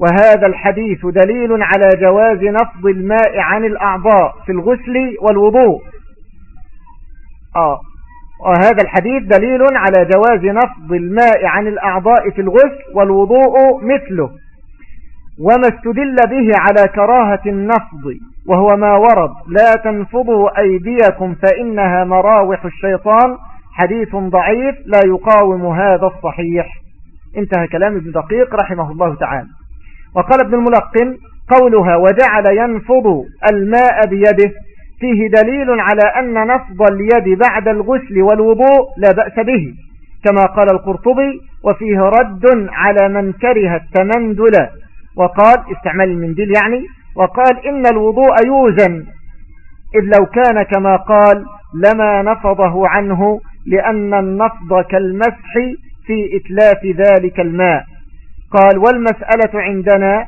وهذا الحديث دليل على جواز نفض الماء عن الأعضاء في الغسل والوضوء. آه. وهذا الحديث دليل على جواز نفض الماء عن الأعضاء في الغسل والوضوء مثله. وما استدل به على كراهة النفض وهو ما ورد لا تنفضوا أيديكم فإنها مراوح الشيطان. حديث ضعيف لا يقاوم هذا الصحيح. انتهى كلام ابن دقيق رحمه الله تعالى. وقال ابن الملقن قولها وجعل ينفض الماء بيده فيه دليل على أن نفض اليد بعد الغسل والوضوء لا بأس به كما قال القرطبي وفيه رد على من كره التمندل وقال استعمال المنديل يعني؟ وقال إن الوضوء يوزن إذ لو كان كما قال لما نفضه عنه لأن النفض كالمسح في إتلاف ذلك الماء قال والمسألة عندنا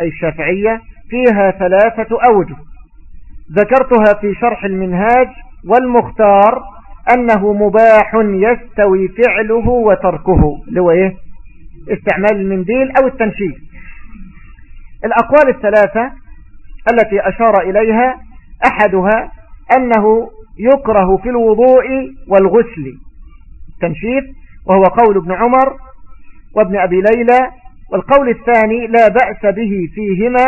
أي الشافعية فيها ثلاثة أوجه ذكرتها في شرح المنهاج والمختار أنه مباح يستوي فعله وتركه لو إيه؟ استعمال المنديل أو التنشيف الأقوال الثلاثة التي أشار إليها أحدها أنه يكره في الوضوء والغسل. التنشيف وهو قول ابن عمر وابن أبي ليلى والقول الثاني لا بأس به فيهما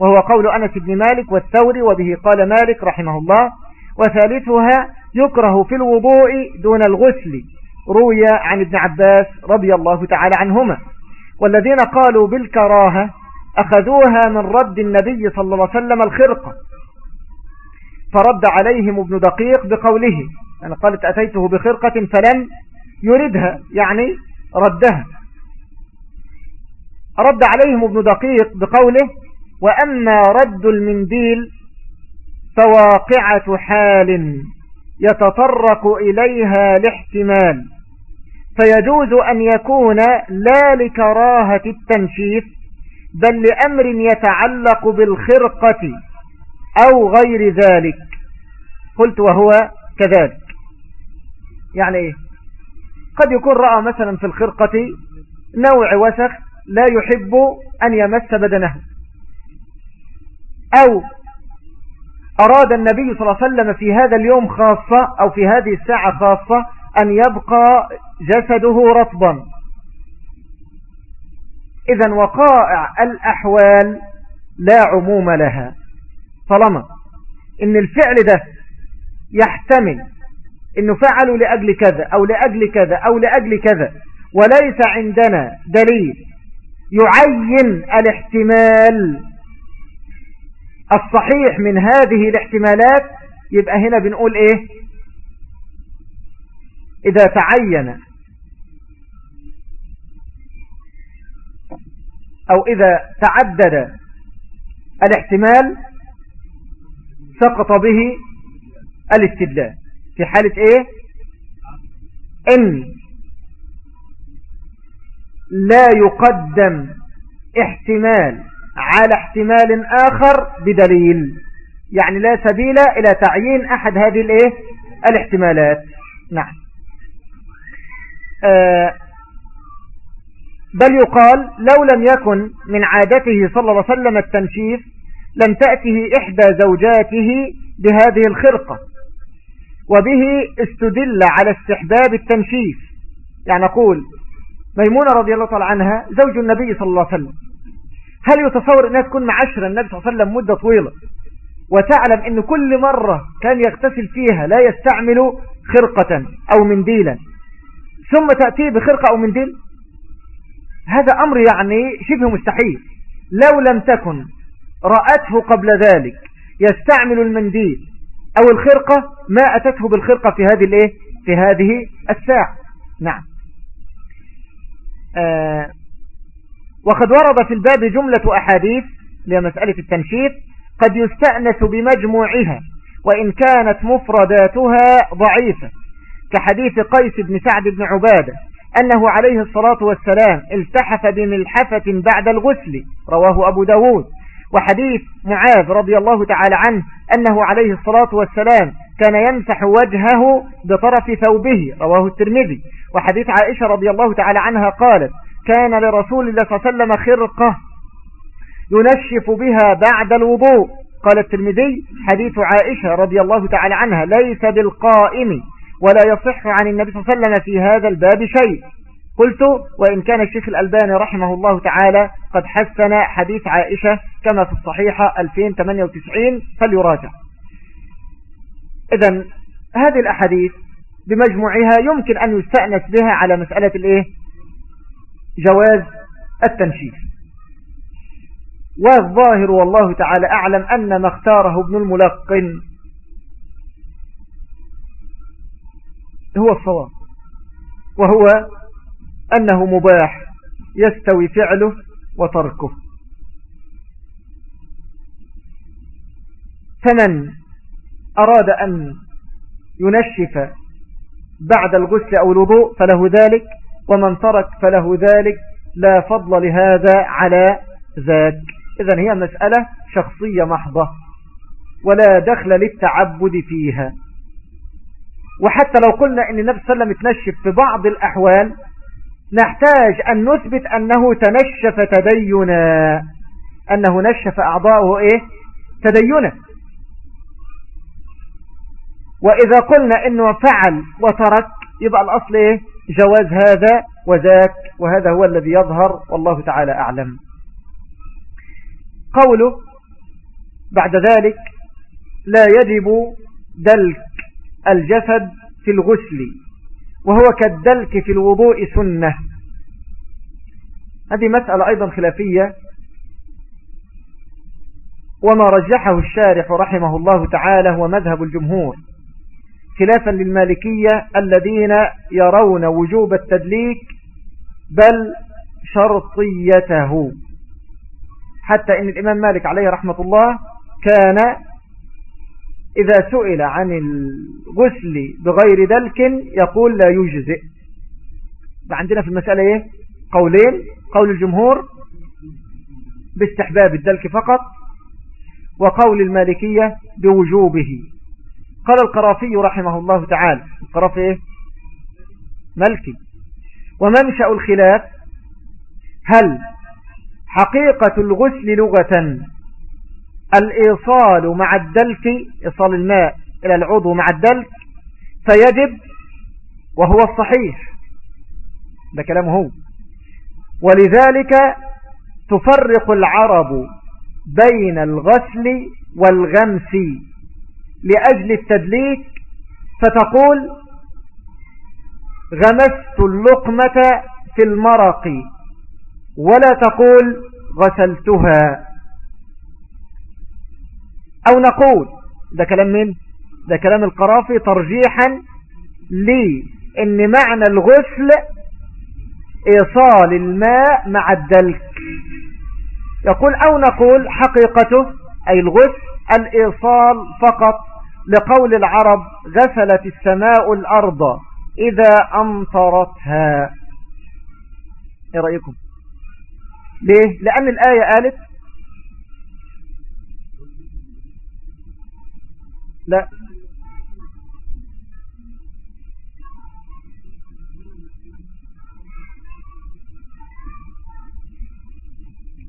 وهو قول أنس بن مالك والثوري وبه قال مالك رحمه الله وثالثها يكره في الوضوء دون الغسل روي عن ابن عباس رضي الله تعالى عنهما. والذين قالوا بالكراهة أخذوها من رد النبي صلى الله عليه وسلم الخرقة فرد عليهم ابن دقيق بقوله يعني قالت أتيته بخرقة فلم يردها يعني ردها. رد عليهم ابن دقيق بقوله وأما رد المنديل فواقعة حال يتطرق إليها الاحتمال فيجوز أن يكون لا لكراهة التنشيف بل لأمر يتعلق بالخرقة أو غير ذلك. قلت وهو كذلك. يعني إيه؟ قد يكون رأى مثلا في الخرقة نوع وسخ لا يحب أن يمس بدنه. أو أراد النبي صلى الله عليه وسلم في هذا اليوم خاصة أو في هذه الساعة خاصة أن يبقى جسده رطبا. إذا وقائع الأحوال لا عموم لها. طالما إن الفعل ده يحتمل إنه فعلوا لأجل كذا أو لأجل كذا أو لأجل كذا وليس عندنا دليل يعين الاحتمال. الصحيح من هذه الاحتمالات يبقى هنا بنقول إيه؟ إذا تعين. أو إذا تعدد الاحتمال سقط به الاستدلال. في حالة إيه؟ إن لا يقدم احتمال على احتمال آخر بدليل. يعني لا سبيل إلى تعيين أحد هذه الإيه؟ الاحتمالات. نعم. آه بل يقال لو لم يكن من عادته صلى الله عليه وسلم التنشيف لم تأته إحدى زوجاته بهذه الخرقة وبه استدل على استحباب التنشيف يعني نقول ميمونة رضي الله تعالى عنها زوج النبي صلى الله عليه وسلم. هل يتصور أنها تكون معشرة النبي صلى الله عليه وسلم مدة طويلة؟ وتعلم أن كل مرة كان يغتسل فيها لا يستعمل خرقة أو منديلا. ثم تأتيه بخرقة أو منديل؟ هذا أمر يعني شبه مستحيل. لو لم تكن رأته قبل ذلك يستعمل المنديل أو الخرقة ما أتته بالخرقة في هذه الإيه؟ في هذه الساعة. نعم. آه وقد ورد في الباب جملة أحاديث لمسألة التنشيط قد يستأنس بمجموعها وإن كانت مفرداتها ضعيفة كحديث قيس بن سعد بن عبادة أنه عليه الصلاة والسلام التحف بملحفة بعد الغسل رواه أبو داود. وحديث معاذ رضي الله تعالى عنه أنه عليه الصلاة والسلام كان يمسح وجهه بطرف ثوبه رواه الترمذي. وحديث عائشة رضي الله تعالى عنها قالت كان لرسول الله صلى الله عليه وسلم خرقة ينشف بها بعد الوضوء. قال الترمذي حديث عائشة رضي الله تعالى عنها ليس بالقائم ولا يصح عن النبي صلى الله عليه وسلم في هذا الباب شيء. قلت وإن كان الشيخ الألباني رحمه الله تعالى قد حسن حديث عائشة كما في الصحيحة 2098 فليراجع. إذا هذه الأحاديث بمجموعها يمكن أن يستأنس بها على مسألة الإيه؟ جواز التنشيف. والظاهر والله تعالى أعلم أن ما اختاره ابن الملقن هو الصواب وهو أنه مباح يستوي فعله وتركه. فمن أراد أن ينشف بعد الغسل أو الوضوء فله ذلك ومن ترك فله ذلك لا فضل لهذا على ذاك. إذن هي مسألة شخصية محضة ولا دخل للتعبد فيها. وحتى لو قلنا أن النبي صلى الله عليه وسلم اتنشف في بعض الأحوال نحتاج أن نثبت أنه تنشف تدينا. أنه نشف أعضاؤه إيه؟ تدينا. وإذا قلنا أنه فعل وترك يبقى الأصل إيه؟ جواز هذا وذاك وهذا هو الذي يظهر والله تعالى أعلم. قوله بعد ذلك لا يجب دلك الجسد في الغسل. وهو كالدلك في الوضوء سنة. هذه مسألة أيضا خلافية. وما رجحه الشارح رحمه الله تعالى هو مذهب الجمهور. خلافا للمالكية الذين يرون وجوب التدليك بل شرطيته. حتى إن الإمام مالك عليه رحمة الله كان إذا سئل عن الغسل بغير دلك يقول لا يجزئ. عندنا في المسألة إيه؟ قولين. قول الجمهور باستحباب الدلك فقط وقول المالكية بوجوبه. قال القرافي رحمه الله تعالى القرافي إيه؟ ملكي. ومنشأ الخلاف هل حقيقة الغسل لغة الإيصال مع الدلك إيصال الماء إلى العضو مع الدلك فيجب وهو الصحيح. ده كلامه هو. ولذلك تفرق العرب بين الغسل والغمس لأجل التدليك فتقول غمست اللقمة في المرق ولا تقول غسلتها. أو نقول ده كلام من؟ ده كلام القرافي ترجيحا لأن معنى الغسل إيصال الماء مع الدلك. يقول أو نقول حقيقته أي الغسل الإيصال فقط. لقول العرب غسلت السماء الأرض إذا أمطرتها. إيه رأيكم؟ ليه؟ لأن الآية قالت لا.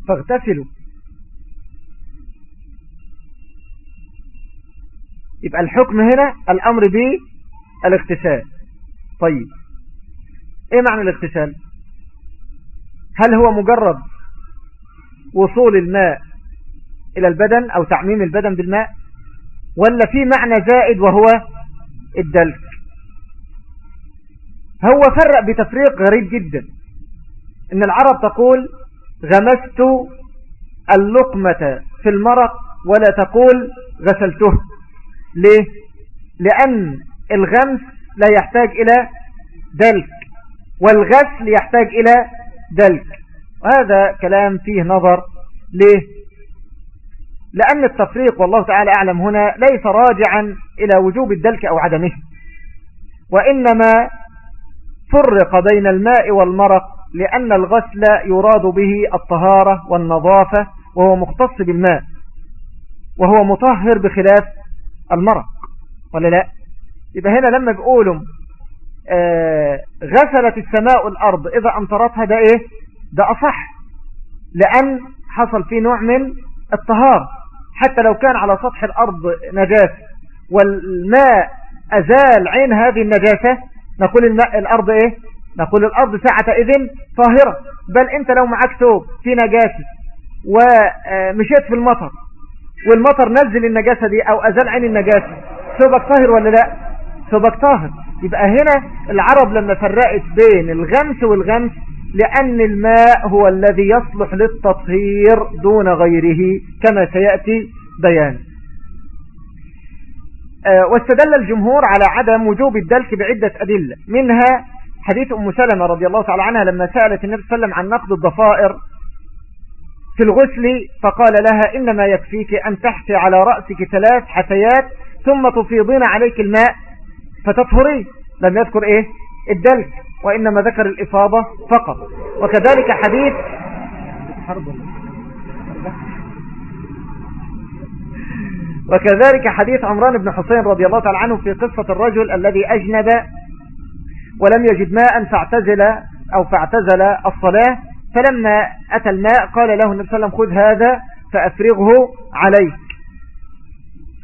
فاغتسلوا. يبقى الحكم هنا الأمر بالاغتسال. طيب. إيه معنى الاغتسال؟ هل هو مجرد وصول الماء إلى البدن أو تعميم البدن بالماء؟ ولا في معنى زائد وهو الدلك. هو فرق بتفريق غريب جدا. إن العرب تقول غمست اللقمة في المرق ولا تقول غسلته. ليه؟ لأن الغمس لا يحتاج إلى دلك والغسل يحتاج إلى دلك. وهذا كلام فيه نظر. ليه؟ لأن التفريق والله تعالى أعلم هنا ليس راجعا إلى وجوب الدلك أو عدمه وإنما فرق بين الماء والمرق لأن الغسل يراد به الطهارة والنظافة وهو مختص بالماء وهو مطهر بخلاف المرق ولا لا؟ يبقى هنا لما بيقولوا آه غسلت السماء الأرض إذا أمطرتها ده إيه؟ ده أصح لأن حصل فيه نوع من الطهار حتى لو كان على سطح الأرض نجاسة والماء أزال عين هذه النجاسة نقول الماء الأرض إيه؟ نقول الأرض ساعة إذن طاهرة. بل أنت لو معك ثوب في نجاسة ومشيت في المطر والمطر نزل النجاسة دي أو أزال عين النجاسة ثوبك طاهر ولا لا؟ ثوبك طاهر. يبقى هنا العرب لما فرقت بين الغمس والغمس لأن الماء هو الذي يصلح للتطهير دون غيره كما سيأتي بيان. آه، واستدل الجمهور على عدم وجوب الدلك بعدة أدلة. منها حديث أم سلمة رضي الله تعالى عنها لما سألت النبي صلى الله عليه وسلم عن نقض الضفائر في الغسل فقال لها إنما يكفيك أن تحتي على رأسك ثلاث حثيات ثم تفيضين عليك الماء فتطهري. لم يذكر إيه؟ الدلك. وإنما ذكر الإفاضة فقط. وكذلك حديث وكذلك حديث عمران بن حسين رضي الله تعالى عنه في قصة الرجل الذي أجنب ولم يجد ماء فاعتزل أو فاعتزل الصلاة فلما أتى الماء قال له النبي صلى الله عليه وسلم خذ هذا فأفرغه عليك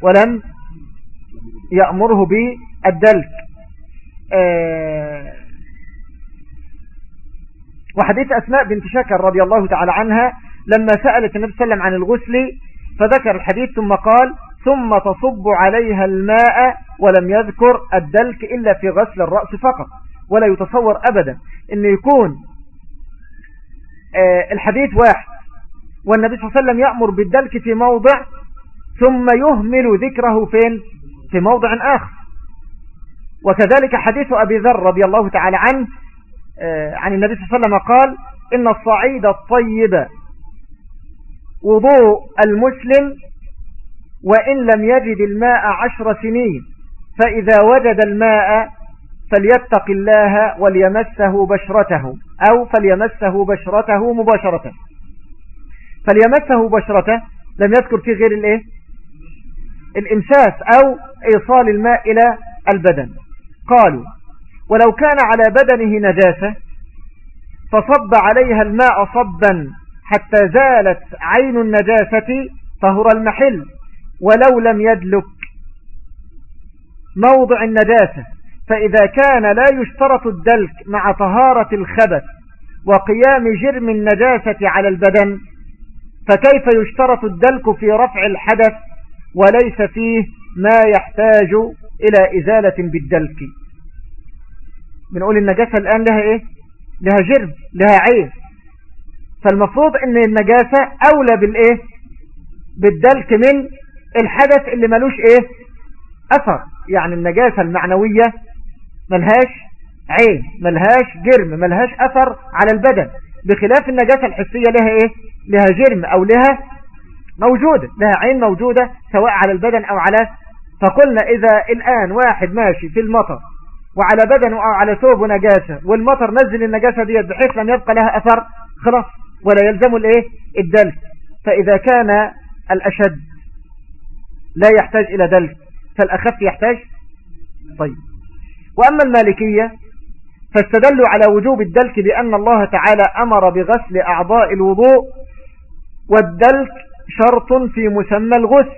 ولم يأمره بالدلك. آه، وحديث أسماء بنت شكر رضي الله تعالى عنها لما سألت النبي صلى الله عليه وسلم عن الغسل فذكر الحديث ثم قال ثم تصب عليها الماء ولم يذكر الدلك إلا في غسل الرأس فقط ولا يتصور أبدا. أن يكون آه، الحديث واحد والنبي صلى الله عليه وسلم يأمر بالدلك في موضع ثم يهمل ذكره فين؟ في موضع آخر. وكذلك حديث أبي ذر رضي الله تعالى عنه عن النبي صلى الله عليه وسلم قال إن الصعيد الطيب وضوء المسلم وإن لم يجد الماء عشر سنين فإذا وجد الماء فليتق الله وليمسه بشرته أو فليمسه بشرته مباشرة. فليمسه بشرته لم يذكر فيه غير الإيه؟ الامساس أو إيصال الماء إلى البدن. قالوا ولو كان على بدنه نجاسة فصب عليها الماء صبا حتى زالت عين النجاسة طهر المحل ولو لم يدلك موضع النجاسة. فإذا كان لا يشترط الدلك مع طهارة الخبث وقيام جرم النجاسة على البدن فكيف يشترط الدلك في رفع الحدث وليس فيه ما يحتاج إلى إزالة بالدلك؟ بنقول النجاسة الآن لها إيه؟ لها جرم لها عين. فالمفروض إن النجاسة أولى بالإيه؟ بالدلك من الحدث اللي ملوش إيه؟ أثر. يعني النجاسة المعنوية ملهاش عين ملهاش جرم ملهاش أثر على البدن. بخلاف النجاسة الحسية لها إيه؟ لها جرم أو لها موجودة لها عين موجودة سواء على البدن أو على فقلنا إذا الآن واحد ماشي في المطر وعلى بدنه أو على ثوبه نجاسة والمطر نزل النجاسة ديت بحيث لم يبقى لها أثر خلاص ولا يلزم الإيه؟ الدلك. فإذا كان الأشد لا يحتاج إلى دلك فالأخف يحتاج طيب. وأما المالكية فاستدلوا على وجوب الدلك بأن الله تعالى أمر بغسل أعضاء الوضوء والدلك شرط في مسمى الغسل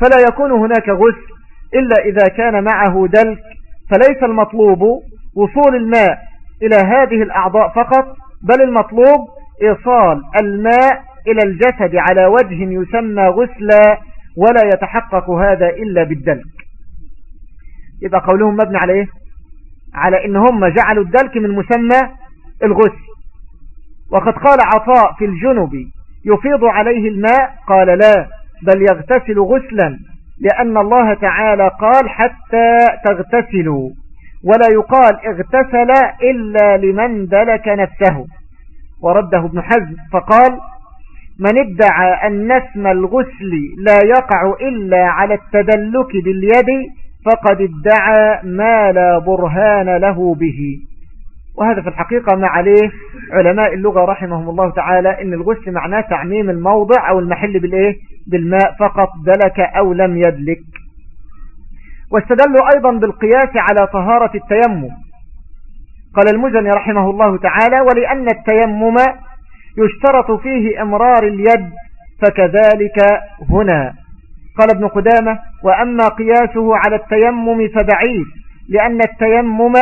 فلا يكون هناك غسل إلا إذا كان معه دلك فليس المطلوب وصول الماء إلى هذه الأعضاء فقط بل المطلوب إيصال الماء إلى الجسد على وجه يسمى غسلا ولا يتحقق هذا إلا بالدلك. يبقى قولهم مبني على إيه؟ على إن هم جعلوا الدلك من مسمى الغسل. وقد قال عطاء في الجنب يفيض عليه الماء؟ قال لا بل يغتسل غسلا لأن الله تعالى قال حتى تغتسلوا ولا يقال اغتسل إلا لمن دلك نفسه. ورده ابن حزم فقال من ادعى أن اسم الغسل لا يقع إلا على التدلك باليد فقد ادعى ما لا برهان له به. وهذا في الحقيقة ما عليه علماء اللغة رحمهم الله تعالى إن الغسل معناه تعميم الموضع أو المحل بالإيه؟ بالماء فقط دلك أو لم يدلك. واستدلوا أيضا بالقياس على طهارة التيمم. قال المزني رحمه الله تعالى ولأن التيمم يشترط فيه إمرار اليد فكذلك هنا. قال ابن قدامة وأما قياسه على التيمم فبعيد. لأن التيمم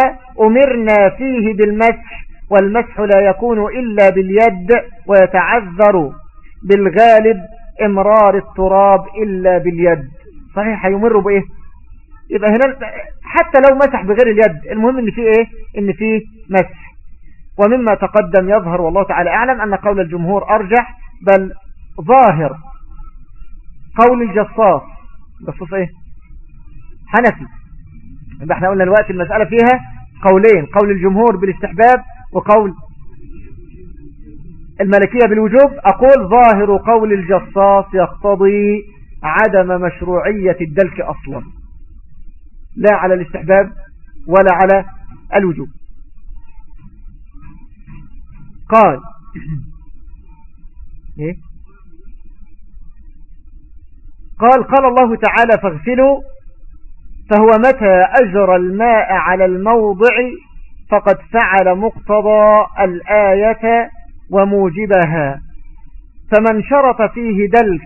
أمرنا فيه بالمسح والمسح لا يكون إلا باليد ويتعذر بالغالب إمرار التراب إلا باليد. صحيح يمر بإيه؟ يبقى هنا حتى لو مسح بغير اليد المهم إن فيه إيه؟ إن فيه مسح. ومما تقدم يظهر والله تعالى أعلم أن قول الجمهور أرجح بل ظاهر. قول الجصاص جصاص إيه؟ حنفي. يبقى إحنا قلنا الوقت المسألة فيها قولين قول الجمهور بالاستحباب وقول الملكية بالوجوب. أقول ظاهر قول الجصاص يقتضي عدم مشروعية الدلك أصلا. لا على الاستحباب ولا على الوجوب. قال [clears throat] إيه؟ قال قال الله تعالى فاغسلوا فهو متى أجرى الماء على الموضع فقد فعل مقتضى الآية وموجبها فمن شرط فيه دلك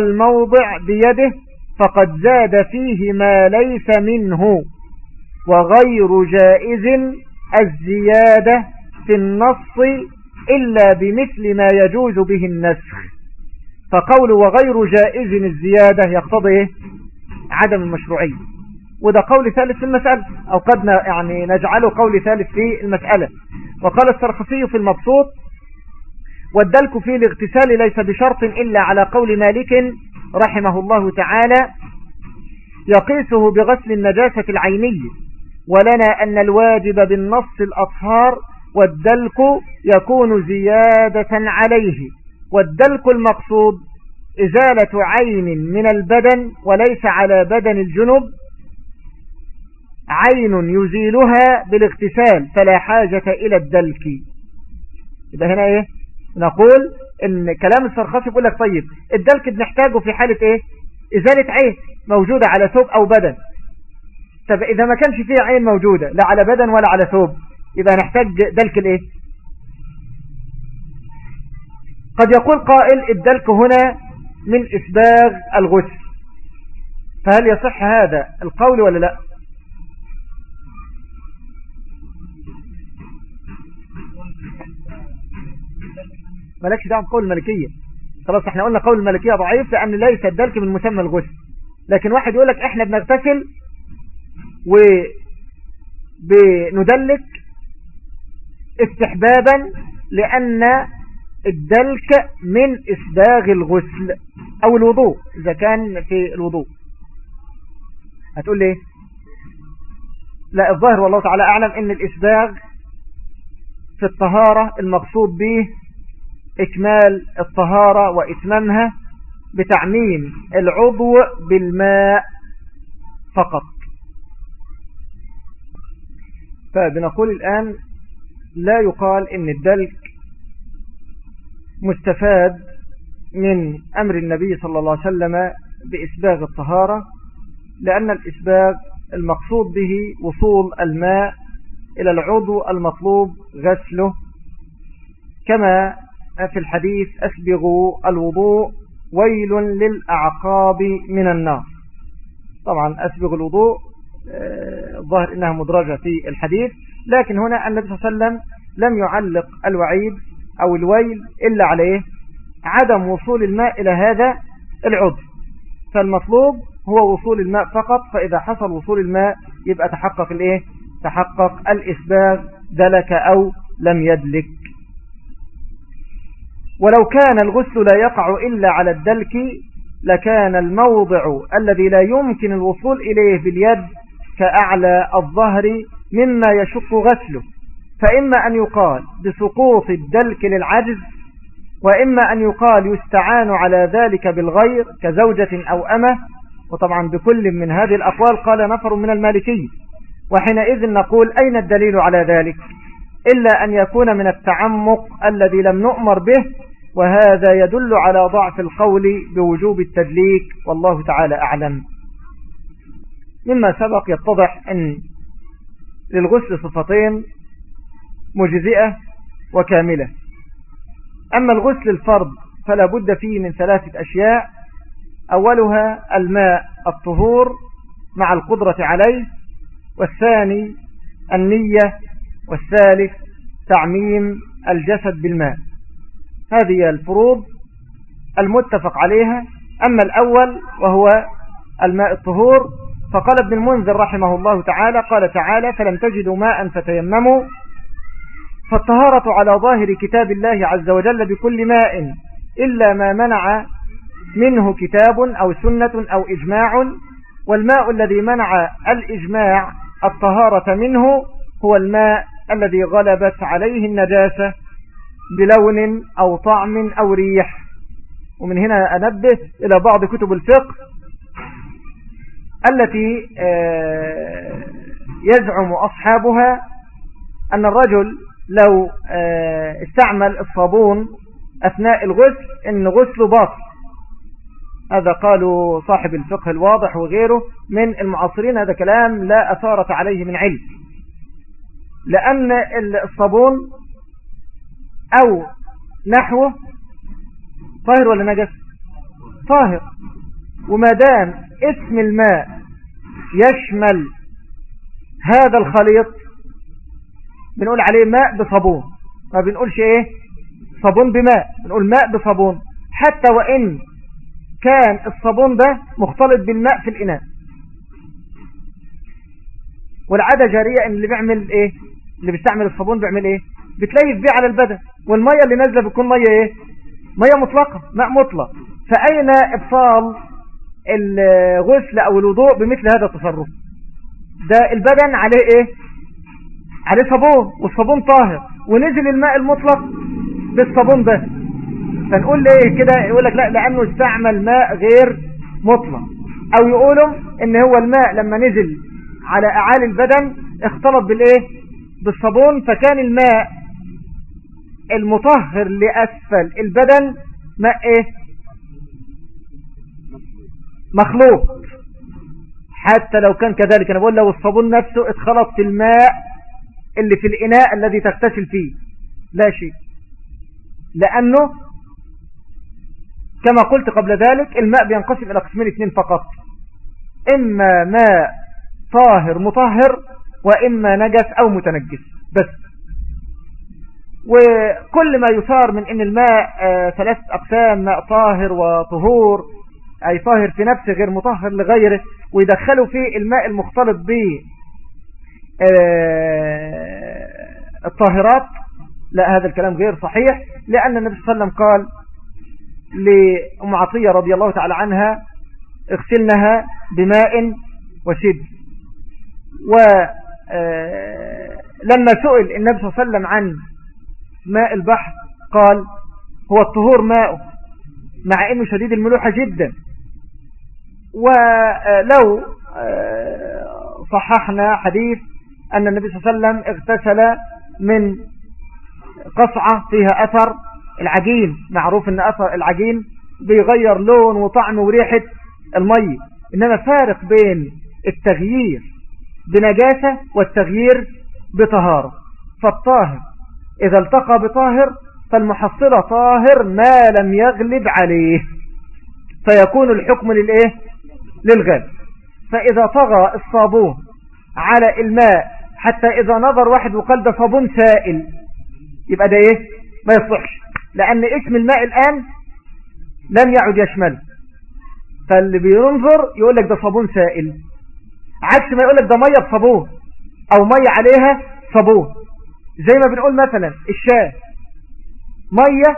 الموضع بيده فقد زاد فيه ما ليس منه وغير جائز الزيادة في النص إلا بمثل ما يجوز به النسخ فقول وغير جائز الزيادة يقتضي؟ عدم المشروعية وده قول ثالث في المسألة أو قد يعني نجعله قول ثالث في المسألة. وقال السرخسي في المبسوط والدلك في الاغتسال ليس بشرط إلا على قول مالك رحمه الله تعالى يقيسه بغسل النجاسة العينية ولنا أن الواجب بالنص الأطهار والدلك يكون زيادة عليه. والدلك المقصود إزالة عين من البدن وليس على بدن الجنب. عين يزيلها بالاغتسال فلا حاجة إلى الدلك. يبقى هنا إيه؟ نقول إن كلام السرخسي يقول لك طيب الدلك بنحتاجه في حالة إيه؟ إزالة عين موجودة على ثوب أو بدن. طب إذا ما كانش فيه عين موجودة لا على بدن ولا على ثوب يبقى نحتاج دلك الإيه؟ قد يقول قائل الدلك هنا من إسباغ الغسل. فهل يصح هذا القول ولا لا؟ مالكش دعوة بقول الملكية. خلاص إحنا قلنا قول الملكية ضعيف لأن ليس الدلك من مسمى الغسل. لكن واحد يقول لك إحنا بنغتسل وبندلك استحبابا لأن الدلك من إسباغ الغسل أو الوضوء إذا كان في الوضوء. هتقول لي لا الظاهر والله تعالى أعلم أن الإسباغ في الطهارة المقصود به إكمال الطهارة وإتمامها بتعميم العضو بالماء فقط. فبنقول الآن لا يقال إن الدلك مستفاد من أمر النبي صلى الله عليه وسلم بإسباغ الطهارة لأن الإسباغ المقصود به وصول الماء إلى العضو المطلوب غسله كما في الحديث أسبغوا الوضوء ويل للأعقاب من النار. طبعا أسبغ الوضوء آه، ظاهر إنها مدرجة في الحديث لكن هنا النبي صلى الله عليه وسلم لم يعلق الوعيد أو الويل إلا عليه عدم وصول الماء إلى هذا العضو. فالمطلوب هو وصول الماء فقط فإذا حصل وصول الماء يبقى تحقق الإيه؟ تحقق الإسباغ دلك أو لم يدلك. ولو كان الغسل لا يقع إلا على الدلك لكان الموضع الذي لا يمكن الوصول إليه باليد كأعلى الظهر مما يشق غسله. فإما أن يقال بسقوط الدلك للعجز وإما أن يقال يستعان على ذلك بالغير كزوجة أو أمة. وطبعا بكل من هذه الأقوال قال نفر من المالكي. وحينئذ نقول أين الدليل على ذلك؟ إلا أن يكون من التعمق الذي لم نؤمر به وهذا يدل على ضعف القول بوجوب التدليك والله تعالى أعلم. مما سبق يتضح أن للغسل صفتين مجزئة وكاملة. أما الغسل الفرض فلا بد فيه من ثلاثة أشياء. أولها الماء الطهور مع القدرة عليه والثاني النية والثالث تعميم الجسد بالماء. هذه الفروض المتفق عليها. أما الأول وهو الماء الطهور فقال ابن المنذر رحمه الله تعالى قال تعالى فلم تجدوا ماء فتيمموا. فالطهارة على ظاهر كتاب الله عز وجل بكل ماء إلا ما منع منه كتاب أو سنة أو إجماع والماء الذي منع الإجماع الطهارة منه هو الماء الذي غلبت عليه النجاسة. بلون أو طعم أو ريح. ومن هنا أنبه إلى بعض كتب الفقه التي آه، يزعم أصحابها أن الرجل لو آه، استعمل الصابون أثناء الغسل إن غسله باطل. هذا قالوا صاحب الفقه الواضح وغيره من المعاصرين. هذا كلام لا أثارة عليه من علم. لأن الصابون أو نحوه طاهر ولا نجس؟ طاهر. وما دام اسم الماء يشمل هذا الخليط بنقول عليه ماء بصابون. ما بنقولش إيه؟ صابون بماء بنقول ماء بصابون. حتى وإن كان الصابون ده مختلط بالماء في الإناء. والعادة جارية إن اللي بيعمل إيه؟ اللي بيستعمل الصابون بيعمل إيه؟ بتليف بيه على البدن. والمية اللي نازلة بتكون مية إيه؟ مية مطلقة. ماء مطلق. فأين إبصال الغسل أو الوضوء بمثل هذا التصرف؟ ده البدن عليه إيه؟ عليه صابون. والصابون طاهر. ونزل الماء المطلق بالصابون ده. فنقول ليه كده؟ يقول لك لا لأنه استعمل ماء غير مطلق. أو يقولوا إن هو الماء لما نزل على أعالي البدن اختلط بالإيه؟ بالصابون. فكان الماء المطهر لأسفل البدن ماء إيه؟ مخلوط حتى لو كان كذلك أنا بقول لو الصابون نفسه اتخلط في الماء اللي في الإناء الذي تغتسل فيه. لا شيء. لأنه كما قلت قبل ذلك الماء بينقسم إلى قسمين اثنين فقط. إما ماء طاهر مطهر وإما نجس أو متنجس. بس. وكل ما يثار من إن الماء آه، ثلاث أقسام ماء طاهر وطهور أي طاهر في نفسه غير مطهر لغيره ويدخلوا فيه الماء المختلط به آه، الطاهرات. لا هذا الكلام غير صحيح لأن النبي صلى الله عليه وسلم قال لأم عطية رضي الله تعالى عنها اغسلنها بماء وسد ولما آه، سئل النبي صلى الله عليه وسلم عن ماء البحر. قال هو الطهور ماء مع إنه شديد الملوحة جدا. ولو آه، صححنا حديث أن النبي صلى الله عليه وسلم اغتسل من قصعة فيها أثر العجين. معروف أن أثر العجين بيغير لون وطعم وريحة المي. إنما فارق بين التغيير بنجاسة والتغيير بطهارة. فالطاهر إذا التقى بطاهر فالمحصلة طاهر ما لم يغلب عليه. فيكون الحكم للإيه؟ للغالب فإذا طغى الصابون على الماء حتى إذا نظر واحد وقال ده صابون سائل يبقى ده إيه؟ ما يصلحش. لأن اسم الماء الآن لم يعد يشمل. فاللي بينظر يقول لك ده صابون سائل. عكس ما يقول لك ده مية بصابون أو مية عليها صابون. زي ما بنقول مثلا الشاي مية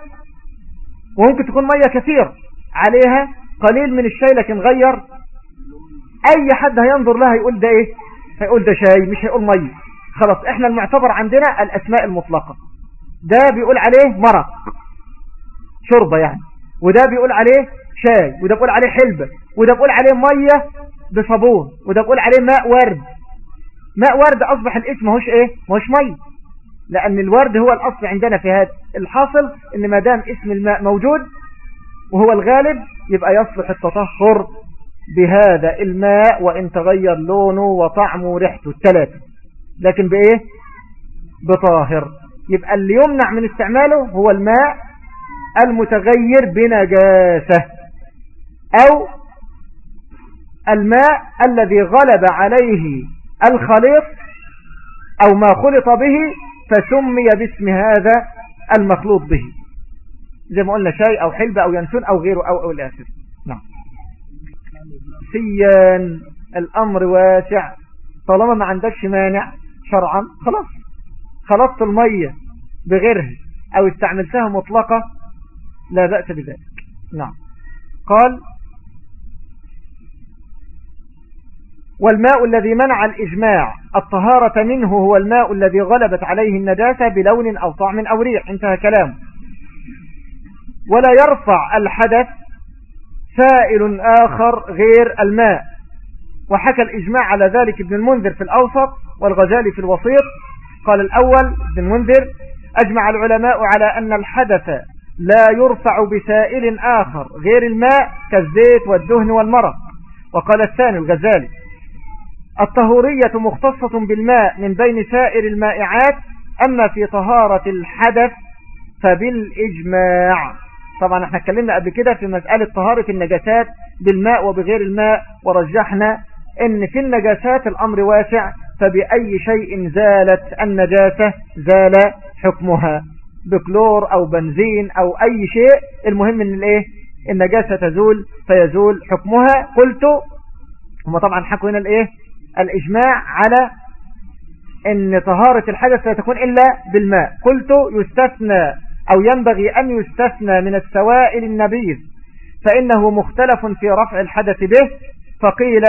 وممكن تكون مية كثير عليها قليل من الشاي لكن غير. أي حد هينظر لها يقول ده إيه؟ هيقول ده شاي مش هيقول مية. خلاص إحنا المعتبر عندنا الأسماء المطلقة. ده بيقول عليه مرق شربة يعني. وده بيقول عليه شاي وده بيقول عليه حلبة وده بيقول عليه مية بصابون وده بيقول عليه ماء ورد. ماء ورد أصبح الاسم ماهوش إيه؟ ماهوش مية. لأن الورد هو الأصل عندنا في هذا. الحاصل إن ما دام اسم الماء موجود وهو الغالب يبقى يصلح التطهر بهذا الماء وإن تغير لونه وطعمه وريحته الثلاثة لكن بإيه؟ بطاهر. يبقى اللي يمنع من استعماله هو الماء المتغير بنجاسة أو الماء الذي غلب عليه الخليط أو ما خلط به فسمي باسم هذا المخلوط به. زي ما قلنا شاي أو حلبة أو ينسون أو غيره أو أو الآخر. نعم. سيان. الأمر واسع. طالما ما عندكش مانع شرعا خلاص. خلطت المية بغيرها أو استعملتها مطلقة لا بأس بذلك. نعم. قال والماء الذي منع الإجماع الطهارة منه هو الماء الذي غلبت عليه النجاسة بلون أو طعم أو ريح. انتهى كلام. ولا يرفع الحدث سائل آخر غير الماء. وحكى الإجماع على ذلك ابن المنذر في الأوسط والغزالي في الوسيط. قال الأول ابن المنذر أجمع العلماء على أن الحدث لا يرفع بسائل آخر غير الماء كالزيت والدهن والمرق. وقال الثاني الغزالي الطهورية مختصة بالماء من بين سائر المائعات أما في طهارة الحدث فبالإجماع. طبعا إحنا اتكلمنا قبل كده في مسألة طهارة النجاسات بالماء وبغير الماء ورجحنا إن في النجاسات الأمر واسع فبأي شيء زالت النجاسة زال حكمها. بكلور أو بنزين أو أي شيء المهم إن الإيه؟ النجاسة تزول فيزول حكمها. قلت هم طبعا حكوا هنا الإيه؟ الإجماع على إن طهارة الحدث لا تكون إلا بالماء. قلت يستثنى أو ينبغي أن يستثنى من السوائل النبيذ فإنه مختلف في رفع الحدث به فقيل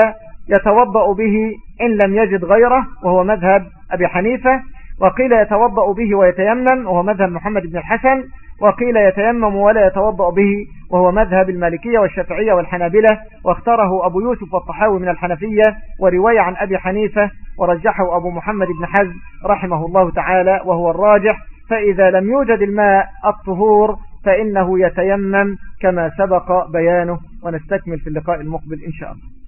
يتوضأ به إن لم يجد غيره وهو مذهب أبي حنيفة وقيل يتوضأ به ويتيمم وهو مذهب محمد بن الحسن وقيل يتيمم ولا يتوضأ به وهو مذهب المالكية والشافعية والحنابلة واختاره أبو يوسف والطحاوي من الحنفية ورواية عن أبي حنيفة ورجحه أبو محمد بن حزم رحمه الله تعالى وهو الراجح فإذا لم يوجد الماء الطهور فإنه يتيمم كما سبق بيانه ونستكمل في اللقاء المقبل إن شاء الله.